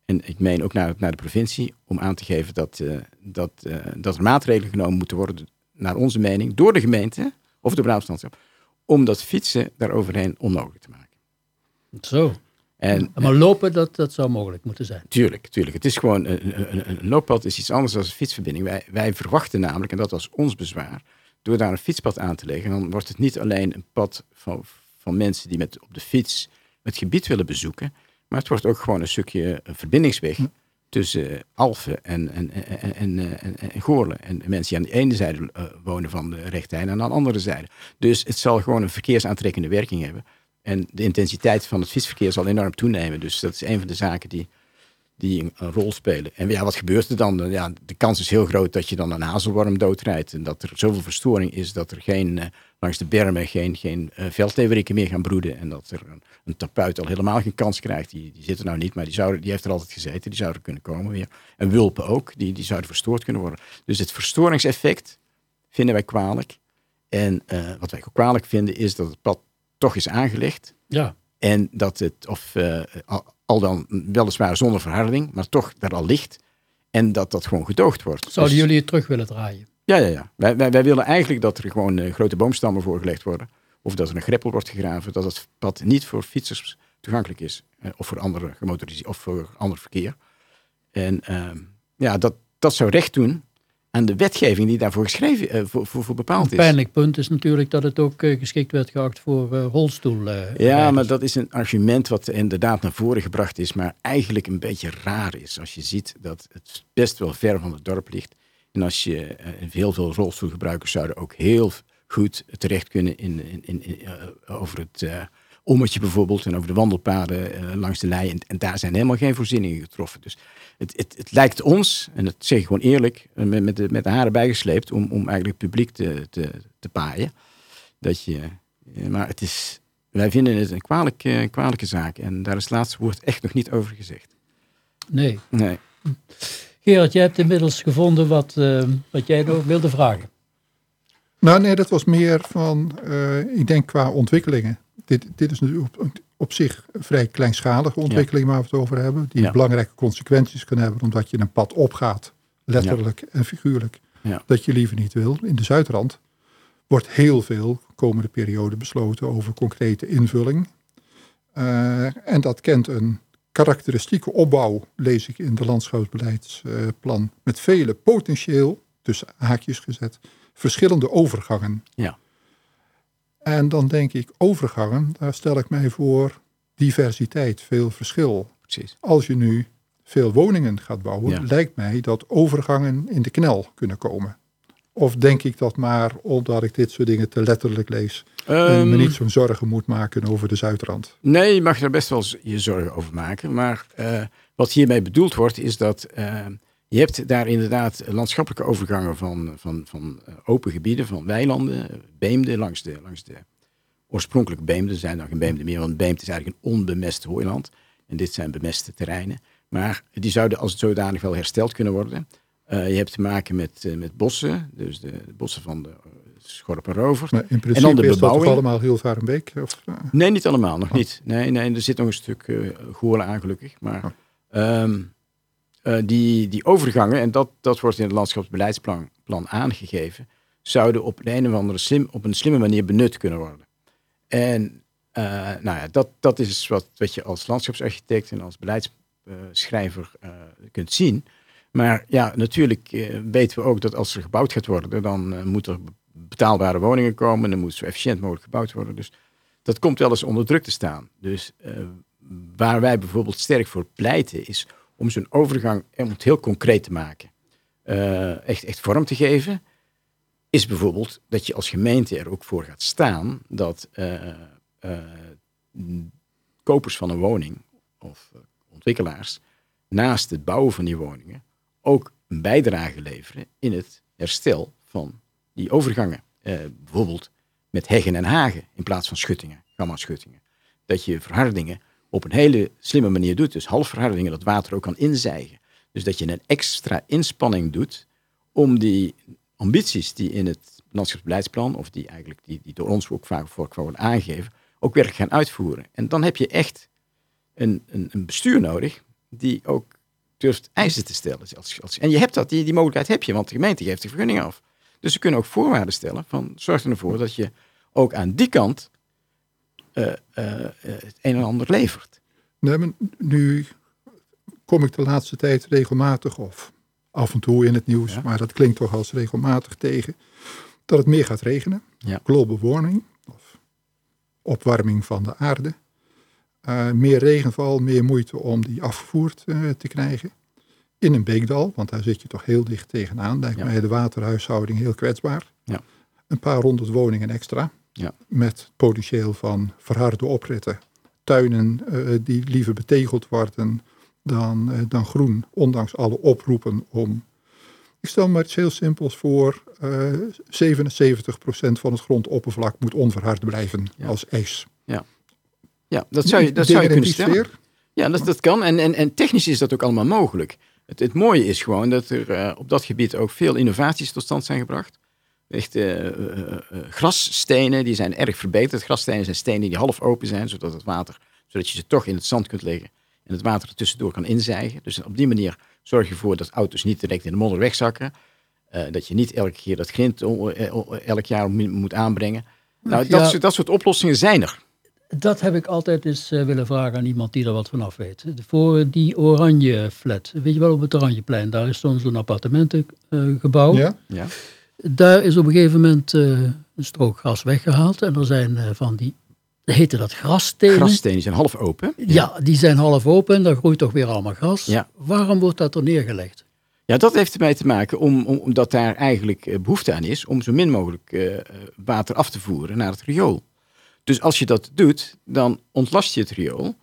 En ik meen ook naar, naar de provincie. Om aan te geven dat, dat, dat er maatregelen genomen moeten worden. Naar onze mening. Door de gemeente. Of de Brabants Landschap. Om dat fietsen daar overheen onmogelijk te maken. Zo. En, Maar lopen, dat, dat zou mogelijk moeten zijn. Tuurlijk, tuurlijk. Het is gewoon een, een, een looppad is iets anders dan een fietsverbinding. Wij, wij verwachten namelijk, en dat was ons bezwaar, door daar een fietspad aan te leggen, dan wordt het niet alleen een pad van, van mensen die met, op de fiets het gebied willen bezoeken, maar het wordt ook gewoon een stukje een verbindingsweg tussen Alphen en, en, en, en, en, en Goorlen. En mensen die aan de ene zijde uh, wonen van de rechtlijn en aan de andere zijde. Dus het zal gewoon een verkeersaantrekkende werking hebben. En de intensiteit van het fietsverkeer zal enorm toenemen. Dus dat is een van de zaken die, die een, rol spelen. En ja, wat gebeurt er dan? Ja, de kans is heel groot dat je dan een hazelworm doodrijdt. En dat er zoveel verstoring is dat er geen, uh, langs de bermen geen, geen uh, veldleveriken meer gaan broeden. En dat er een, een tapuit al helemaal geen kans krijgt. Die, die zit er nou niet, maar die, zou, die heeft er altijd gezeten. Die zouden kunnen komen weer. En wulpen ook, die, die zouden verstoord kunnen worden. Dus het verstoringseffect vinden wij kwalijk. En uh, wat wij ook kwalijk vinden is dat het pad toch is aangelegd. Ja. En dat het, of uh, al, dan weliswaar zonder verharding, maar toch daar al ligt. En dat dat gewoon gedoogd wordt. Zouden dus, jullie het terug willen draaien? Ja, ja, ja. Wij, wij, wij willen eigenlijk dat er gewoon uh, grote boomstammen voorgelegd worden. Of dat er een greppel wordt gegraven. Dat het pad niet voor fietsers toegankelijk is. Uh, of voor andere gemotoriseerd of voor ander verkeer. En ja, dat, dat zou recht doen aan de wetgeving die daarvoor geschreven, uh, voor, voor, voor, bepaald is. Een pijnlijk punt is natuurlijk dat het ook uh, geschikt werd geacht voor uh, rolstoel. ja, maar dat is een argument wat inderdaad naar voren gebracht is, maar eigenlijk een beetje raar is. Als je ziet dat het best wel ver van het dorp ligt. En als je heel veel rolstoelgebruikers zouden ook heel goed terecht kunnen in, in, in, in over het ommetje bijvoorbeeld en over de wandelpaden uh, langs de lei. En, en, daar zijn helemaal geen voorzieningen getroffen. Dus het, het, het lijkt ons, en dat zeg ik gewoon eerlijk, met, met, de, met de haren bijgesleept, om, om eigenlijk het publiek te, te, te paaien. Dat je, maar het is, wij vinden het een kwalijke, kwalijke zaak. En daar is het laatste woord echt nog niet over gezegd. Nee. nee. Gerard, jij hebt inmiddels gevonden wat, uh, wat jij nog wilde vragen. Nou nee, dat was meer van, uh, ik denk qua ontwikkelingen. Dit, dit is natuurlijk op, op zich een vrij kleinschalige ontwikkeling ja. waar we het over hebben. Die ja. belangrijke consequenties kan hebben omdat je een pad opgaat, letterlijk ja. en figuurlijk. Dat je liever niet wil. In de Zuidrand wordt heel veel komende periode besloten over concrete invulling. Uh, en dat kent een karakteristieke opbouw, lees ik in de landschapsbeleidsplan, met vele potentieel, tussen haakjes gezet, verschillende overgangen. Ja. En dan denk ik, overgangen, daar stel ik mij voor diversiteit, veel verschil. Precies. Als je nu veel woningen gaat bouwen, ja. lijkt mij dat overgangen in de knel kunnen komen. Of denk ik dat maar omdat ik dit soort dingen te letterlijk lees um, en me niet zo'n zorgen moet maken over de Zuidrand? Nee, je mag er best wel je zorgen over maken. Maar uh, wat hiermee bedoeld wordt is dat uh, je hebt daar inderdaad landschappelijke overgangen van, van, van open gebieden, van weilanden, beemden langs de, langs de oorspronkelijke beemden. Er zijn dan geen beemden meer, want beemd is eigenlijk een onbemest hooiland. En dit zijn bemeste terreinen. Maar die zouden als het zodanig wel hersteld kunnen worden. Uh, je hebt te maken met, uh, met bossen, dus de, de bossen van de uh, Schorp en Rover. Maar in principe en dan de is bebouwing. dat allemaal heel Varenbeek? Of? Nee, niet allemaal, nog oh. niet. Nee, nee, er zit nog een stuk uh, Goorlen aan gelukkig. Maar oh. um, uh, die, die overgangen, en dat, dat wordt in het landschapsbeleidsplan plan aangegeven, zouden op een, of andere slim, op een slimme manier benut kunnen worden. En uh, nou ja, dat, dat is wat, wat je als landschapsarchitect en als beleidsschrijver uh, kunt zien. Maar ja, natuurlijk weten we ook dat als er gebouwd gaat worden, dan moeten er betaalbare woningen komen. Dan moet zo efficiënt mogelijk gebouwd worden. Dus dat komt wel eens onder druk te staan. Dus waar wij bijvoorbeeld sterk voor pleiten is om zo'n overgang om het heel concreet te maken, uh, echt, echt vorm te geven, is bijvoorbeeld dat je als gemeente er ook voor gaat staan dat uh, uh, kopers van een woning of ontwikkelaars naast het bouwen van die woningen ook een bijdrage leveren in het herstel van die overgangen. bijvoorbeeld met heggen en hagen in plaats van schuttingen, gamma-schuttingen. Dat je verhardingen op een hele slimme manier doet. Dus halfverhardingen, dat water ook kan inzijgen. Dus dat je een extra inspanning doet om die ambities die in het landschapsbeleidsplan, of die eigenlijk die, die door ons ook vaak voor worden aangegeven, ook werkelijk gaan uitvoeren. En dan heb je echt een, een, een bestuur nodig die ook durft eisen te stellen. Als, als, en je hebt dat, die, die mogelijkheid heb je, want de gemeente geeft de vergunning af. Dus ze kunnen ook voorwaarden stellen van zorg ervoor dat je ook aan die kant uh, uh, het een en ander levert. Nee, nu kom ik de laatste tijd regelmatig, of af en toe in het nieuws, Ja. maar dat klinkt toch als regelmatig tegen, dat het meer gaat regenen. Ja. Global warming, of opwarming van de aarde. Eh, meer regenval, meer moeite om die afgevoerd eh, te krijgen. In een beekdal, want daar zit je toch heel dicht tegenaan. Lijkt Ja. mij de waterhuishouding heel kwetsbaar. Ja. Een paar honderd woningen extra. Ja. Met potentieel van verharde opritten. Tuinen eh, die liever betegeld worden dan, eh, dan groen. Ondanks alle oproepen om... Ik stel maar iets heel simpels voor. eh 77% van het grondoppervlak moet onverhard blijven Ja. als ijs. Ja, dat zou je, dat zou je kunnen stellen. Ja, dat, dat kan. En, en, en technisch is dat ook allemaal mogelijk. Het, het mooie is gewoon dat er eh, op dat gebied ook veel innovaties tot stand zijn gebracht. Echt eh, eh, eh, grasstenen, die zijn erg verbeterd. Grasstenen zijn stenen die half open zijn, zodat het water, zodat je ze toch in het zand kunt leggen. En het water er tussendoor kan inzijgen. Dus op die manier zorg je ervoor dat auto's niet direct in de modder wegzakken. Eh, dat je niet elke keer dat grind elk jaar mo- moet aanbrengen. Nou, dat, Ja. dat soort oplossingen zijn er. Dat heb ik altijd eens willen vragen aan iemand die er wat vanaf weet. Voor die oranje flat, weet je wel op het Oranjeplein, daar is zo'n zo'n appartementengebouw. Ja? Ja? Daar is op een gegeven moment eh, een strook gras weggehaald en er zijn eh, van die, heette dat grasstenen? Grasstenen zijn half open. Ja, die zijn half open en daar groeit toch weer allemaal gras. Ja. Waarom wordt dat er neergelegd? Ja, dat heeft ermee te maken om, om, omdat daar eigenlijk eh, behoefte aan is om zo min mogelijk water af te voeren naar het riool. Dus als je dat doet, dan ontlast je het riool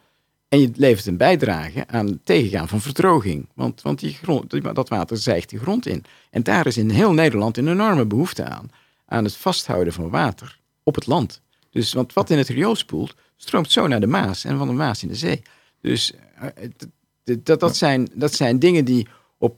en je levert een bijdrage aan het tegengaan van verdroging. Want, want die grond, dat water zijgt de grond in. En daar is in heel Nederland een enorme behoefte aan, aan het vasthouden van water op het land. Dus, want wat in het riool spoelt, stroomt zo naar de Maas en van de Maas in de zee. Dus eh, dat, dat, zijn, dat zijn dingen die op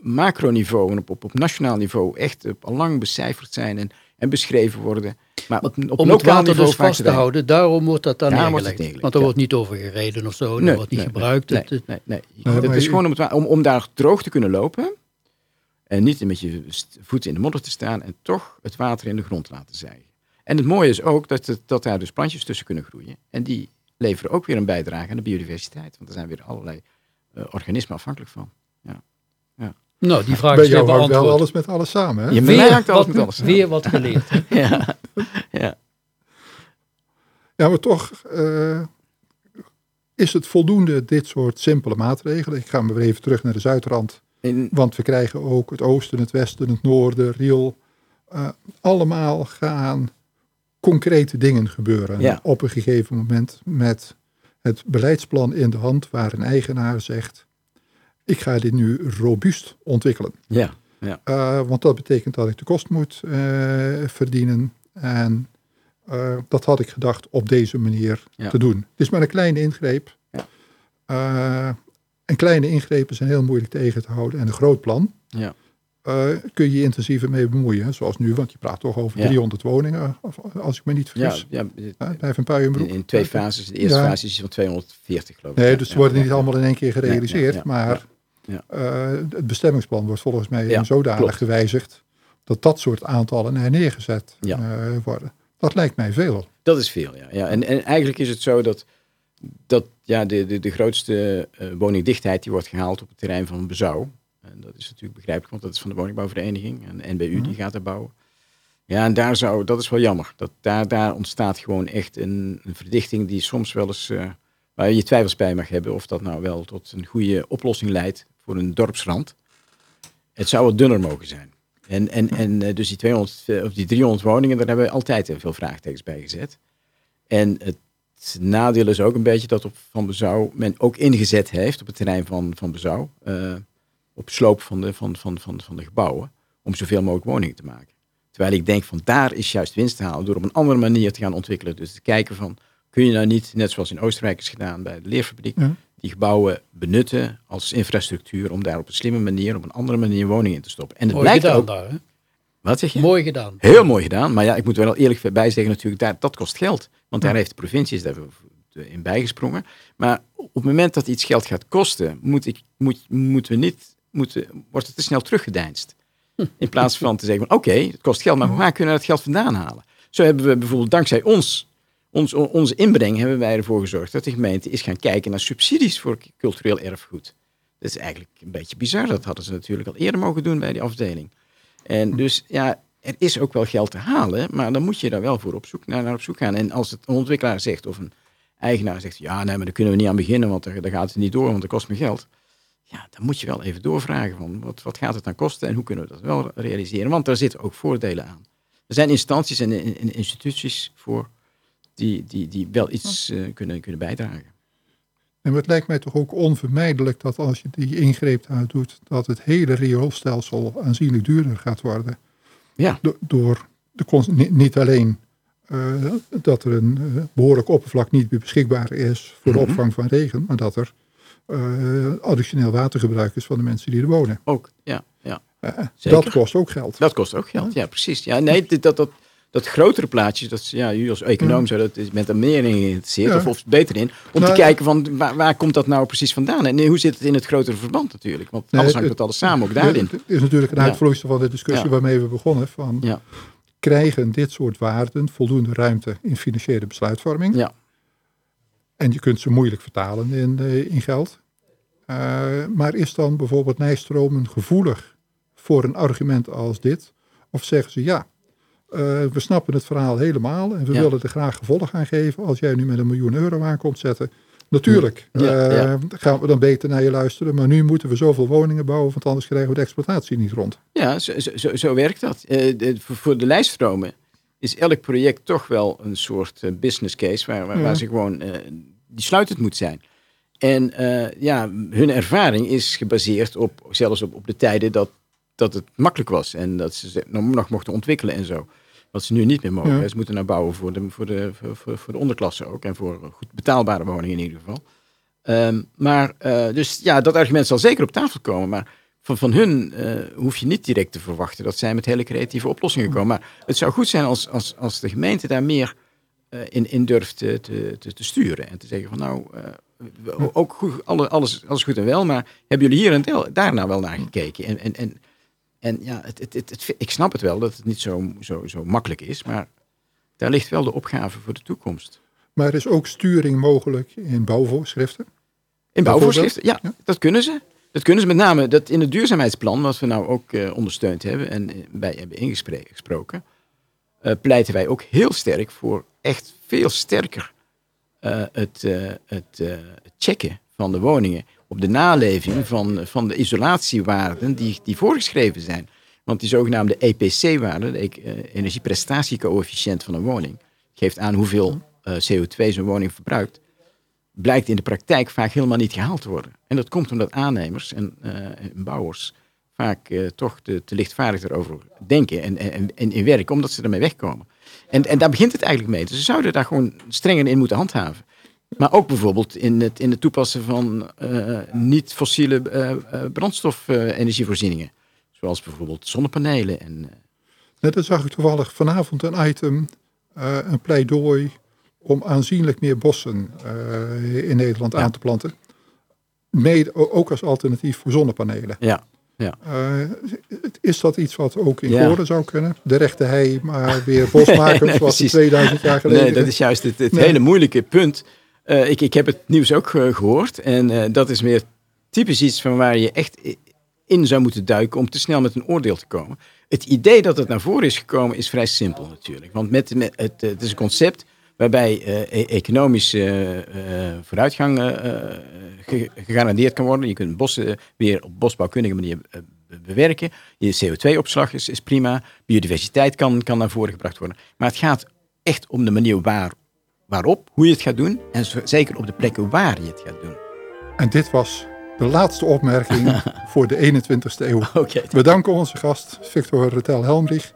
macroniveau en op, op, op nationaal niveau echt eh, al lang becijferd zijn en, en beschreven worden. Maar op, op Om het water dus vast te houden, daarom wordt dat dan Daarom wordt neergelegd. Want er ja. wordt niet over gereden of zo, Nee, er wordt niet nee, gebruikt. Nee, Het- nee, nee. Nee, Het is gewoon om, het om, om daar droog te kunnen lopen. En niet met je voeten in de modder te staan. En toch het water in de grond laten zijgen. En het mooie is ook dat, het, dat daar dus plantjes tussen kunnen groeien. En die leveren ook weer een bijdrage aan de biodiversiteit. Want er zijn weer allerlei eh, organismen afhankelijk van. Nou, die vraag Bij is weer hangt wel beantwoord. alles met alles samen. Hè? Je bij mij hangt alles wat, met alles samen. weer wat geleerd. Ja. ja. Ja, maar toch eh, is het voldoende dit soort simpele maatregelen. Ik ga maar weer even terug naar de zuidrand. Want we krijgen ook het oosten, het westen, het noorden, Riel. eh, allemaal gaan concrete dingen gebeuren. Ja. Op een gegeven moment met het beleidsplan in de hand waar een eigenaar zegt... ik ga dit nu robuust ontwikkelen. ja. Eh, want dat betekent dat ik de kost moet eh, verdienen. En eh, dat had ik gedacht op deze manier Ja. te doen. Het is maar een kleine ingreep. Ja. En kleine ingrepen zijn heel moeilijk tegen te houden. En een groot plan Ja. kun je intensiever mee bemoeien. Zoals nu, want je praat toch over Ja. 300 woningen, of- als ik me niet Ja, vergis. ja, Ja, blijf een puienbroek. in, in twee fases. De eerste Ja. fase is van 240 geloof ik. Nee, Ja, dus ze ja, worden ja, niet ja. allemaal in één keer gerealiseerd. Ja, ja, ja, maar ja. eh, het bestemmingsplan wordt volgens mij Ja, in zodanig klopt. gewijzigd dat dat soort aantallen er neergezet Ja. eh, worden. Dat lijkt mij veel. Dat is veel, ja. ja. En, en eigenlijk is het zo dat, dat ja, de, de, de grootste eh, woningdichtheid die wordt gehaald op het terrein van Bezouw. En dat is natuurlijk begrijpelijk, want dat is van de woningbouwvereniging. En NBU die gaat er bouwen. Ja, en daar zou, dat is wel jammer. Dat daar, daar ontstaat gewoon echt een, een verdichting die soms wel eens, waar je twijfels bij mag hebben of dat nou wel tot een goede oplossing leidt voor een dorpsrand. Het zou wat dunner mogen zijn. En, en, en eh, dus die, 200, eh, of die 300 woningen, daar hebben we altijd eh, veel vraagtekens bij gezet. En het nadeel is ook een beetje dat op Van Bezouw men ook ingezet heeft op het terrein van Van Bezouw. op sloop van de, van, van, van, van de gebouwen. Om zoveel mogelijk woningen te maken. Terwijl ik denk van daar is juist winst te halen door op een andere manier te gaan ontwikkelen. Dus te kijken van kun je nou niet, net zoals in Oostenrijk is gedaan bij de leerfabriek. Die gebouwen benutten als infrastructuur om daar op een slimme manier, op een andere manier woningen in te stoppen. En het Mooi gedaan ook, daar. Hè? wat zeg je? Mooi gedaan. Heel mooi gedaan. Maar ja, ik moet er wel eerlijk bij zeggen natuurlijk, daar, dat kost geld. Want daar heeft de provincie is daar in bijgesprongen. Maar op het moment dat iets geld gaat kosten, moet ik, moet, moeten we niet, moeten, wordt het te snel teruggedeinst. In plaats van te zeggen van oké, het kost geld, maar waar kunnen we dat geld vandaan halen? Zo hebben we bijvoorbeeld dankzij ons ons, onze inbreng hebben wij ervoor gezorgd dat de gemeente is gaan kijken naar subsidies voor cultureel erfgoed. Dat is eigenlijk een beetje bizar. Dat hadden ze natuurlijk al eerder mogen doen bij die afdeling. En dus ja, er is ook wel geld te halen, maar dan moet je daar wel voor op zoek, naar, op zoek gaan. En als het een ontwikkelaar zegt of een eigenaar zegt, ja, nee, maar daar kunnen we niet aan beginnen, want daar, gaat het niet door, want dat kost me geld. Ja, dan moet je wel even doorvragen van wat, wat gaat het dan kosten en hoe kunnen we dat wel realiseren? Want daar zitten ook voordelen aan. Er zijn instanties en instituties voor die, die, die wel iets uh, kunnen, kunnen bijdragen. En het lijkt mij toch ook onvermijdelijk dat als je die ingreep daar doet, dat het hele rioolstelsel aanzienlijk duurder gaat worden. Ja. Do door de, niet alleen uh, dat er een uh, behoorlijk oppervlak niet meer beschikbaar is voor de mm -hmm. opvang van regen, maar dat er uh, additioneel watergebruik is van de mensen die er wonen. Ook, ja. ja. dat kost ook geld. Dat kost ook geld, ja, ja precies. Ja, nee, dat, dat, dat grotere plaatje, dat ja, u als econoom zou dat is met er meer in geïnteresseerd, ja. of, of beter in, om nou, te kijken van waar, waar, komt dat nou precies vandaan en hoe zit het in het grotere verband natuurlijk, want nee, alles hangt het, het alles samen ook daarin. Het is natuurlijk een uitvloeisel van de discussie waarmee we begonnen, van krijgen dit soort waarden voldoende ruimte in financiële besluitvorming? Ja. En je kunt ze moeilijk vertalen in, uh, in geld. Uh, maar is dan bijvoorbeeld Nijstromen gevoelig voor een argument als dit? Of zeggen ze ja, uh, we snappen het verhaal helemaal en we ja. willen er graag gevolg aan geven als jij nu met een miljoen euro aan komt zetten. Natuurlijk ja, uh, ja. gaan we dan beter naar je luisteren, maar nu moeten we zoveel woningen bouwen, want anders krijgen we de exploitatie niet rond. Ja, zo, zo, zo werkt dat. Uh, de, voor de lijststromen is elk project toch wel een soort business case waar, waar, waar ze gewoon, die sluitend moet zijn. En ja, hun ervaring is gebaseerd op, zelfs op, op de tijden dat, dat het makkelijk was en dat ze nog mochten ontwikkelen en zo. Wat ze nu niet meer mogen. Ja. Ze moeten nou bouwen voor de, voor, de, voor, voor de onderklasse ook. En voor goed betaalbare woningen in ieder geval. Um, maar, uh, dus ja, dat argument zal zeker op tafel komen. Maar van, van hun uh, hoef je niet direct te verwachten dat zij met hele creatieve oplossingen komen. Maar het zou goed zijn als, als, als de gemeente daar meer uh, in, in durft te, te, te, sturen. En te zeggen van nou, ook goed, alles, alles goed en wel. Maar hebben jullie hier en daar nou wel naar gekeken? En, en, en en ja, het, het, het, ik snap het wel dat het niet zo, zo, zo makkelijk is, maar daar ligt wel de opgave voor de toekomst. Maar er is ook sturing mogelijk in bouwvoorschriften? In bouwvoorschriften, ja, ja, dat kunnen ze. Dat kunnen ze met name dat in het duurzaamheidsplan, wat we nou ook uh, ondersteund hebben en bij hebben ingesproken, uh, pleiten wij ook heel sterk voor echt veel sterker uh, het, het checken van de woningen op de naleving van, van de isolatiewaarden die, die voorgeschreven zijn. Want die zogenaamde EPC-waarde, de uh, energieprestatiecoëfficiënt van een woning, geeft aan hoeveel uh, CO2 zo'n woning verbruikt, blijkt in de praktijk vaak helemaal niet gehaald te worden. En dat komt omdat aannemers en, en bouwers vaak toch te, lichtvaardig erover denken en, en, en in werken, omdat ze ermee wegkomen. En, en daar begint het eigenlijk mee. Dus ze zouden daar gewoon strenger in moeten handhaven. Maar ook bijvoorbeeld in het, in het toepassen van uh, niet-fossiele uh, brandstof-energievoorzieningen. Zoals bijvoorbeeld zonnepanelen. En, Net dan zag ik toevallig vanavond een item, een pleidooi om aanzienlijk meer bossen in Nederland ja. aan te planten. Mede, ook als alternatief voor zonnepanelen. Ja. Ja. Uh, is dat iets wat ook in ja. Zou kunnen? De rechte hei, maar weer bos maken nee, zoals 2000 jaar geleden? Nee, dat is juist het, het nee. hele moeilijke punt. Uh, ik, ik heb het nieuws ook uh, gehoord. En uh, dat is meer typisch iets van waar je echt in zou moeten duiken om te snel met een oordeel te komen. Het idee dat het naar voren is gekomen is vrij simpel natuurlijk. Want met, het, het is een concept waarbij e economische vooruitgang gegarandeerd kan worden. Je kunt bossen weer op bosbouwkundige manier bewerken. Je CO2-opslag is, is prima. Biodiversiteit kan, kan naar voren gebracht worden. Maar het gaat echt om de manier waar waarop, hoe je het gaat doen en zeker op de plekken waar je het gaat doen. En dit was de laatste opmerking voor de 21ste eeuw. Okay. We danken onze gast Victor Retel Helmrich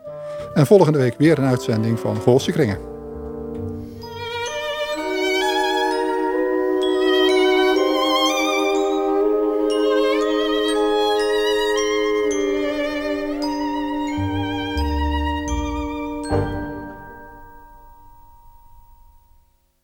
en volgende week weer een uitzending van Golse Kringen.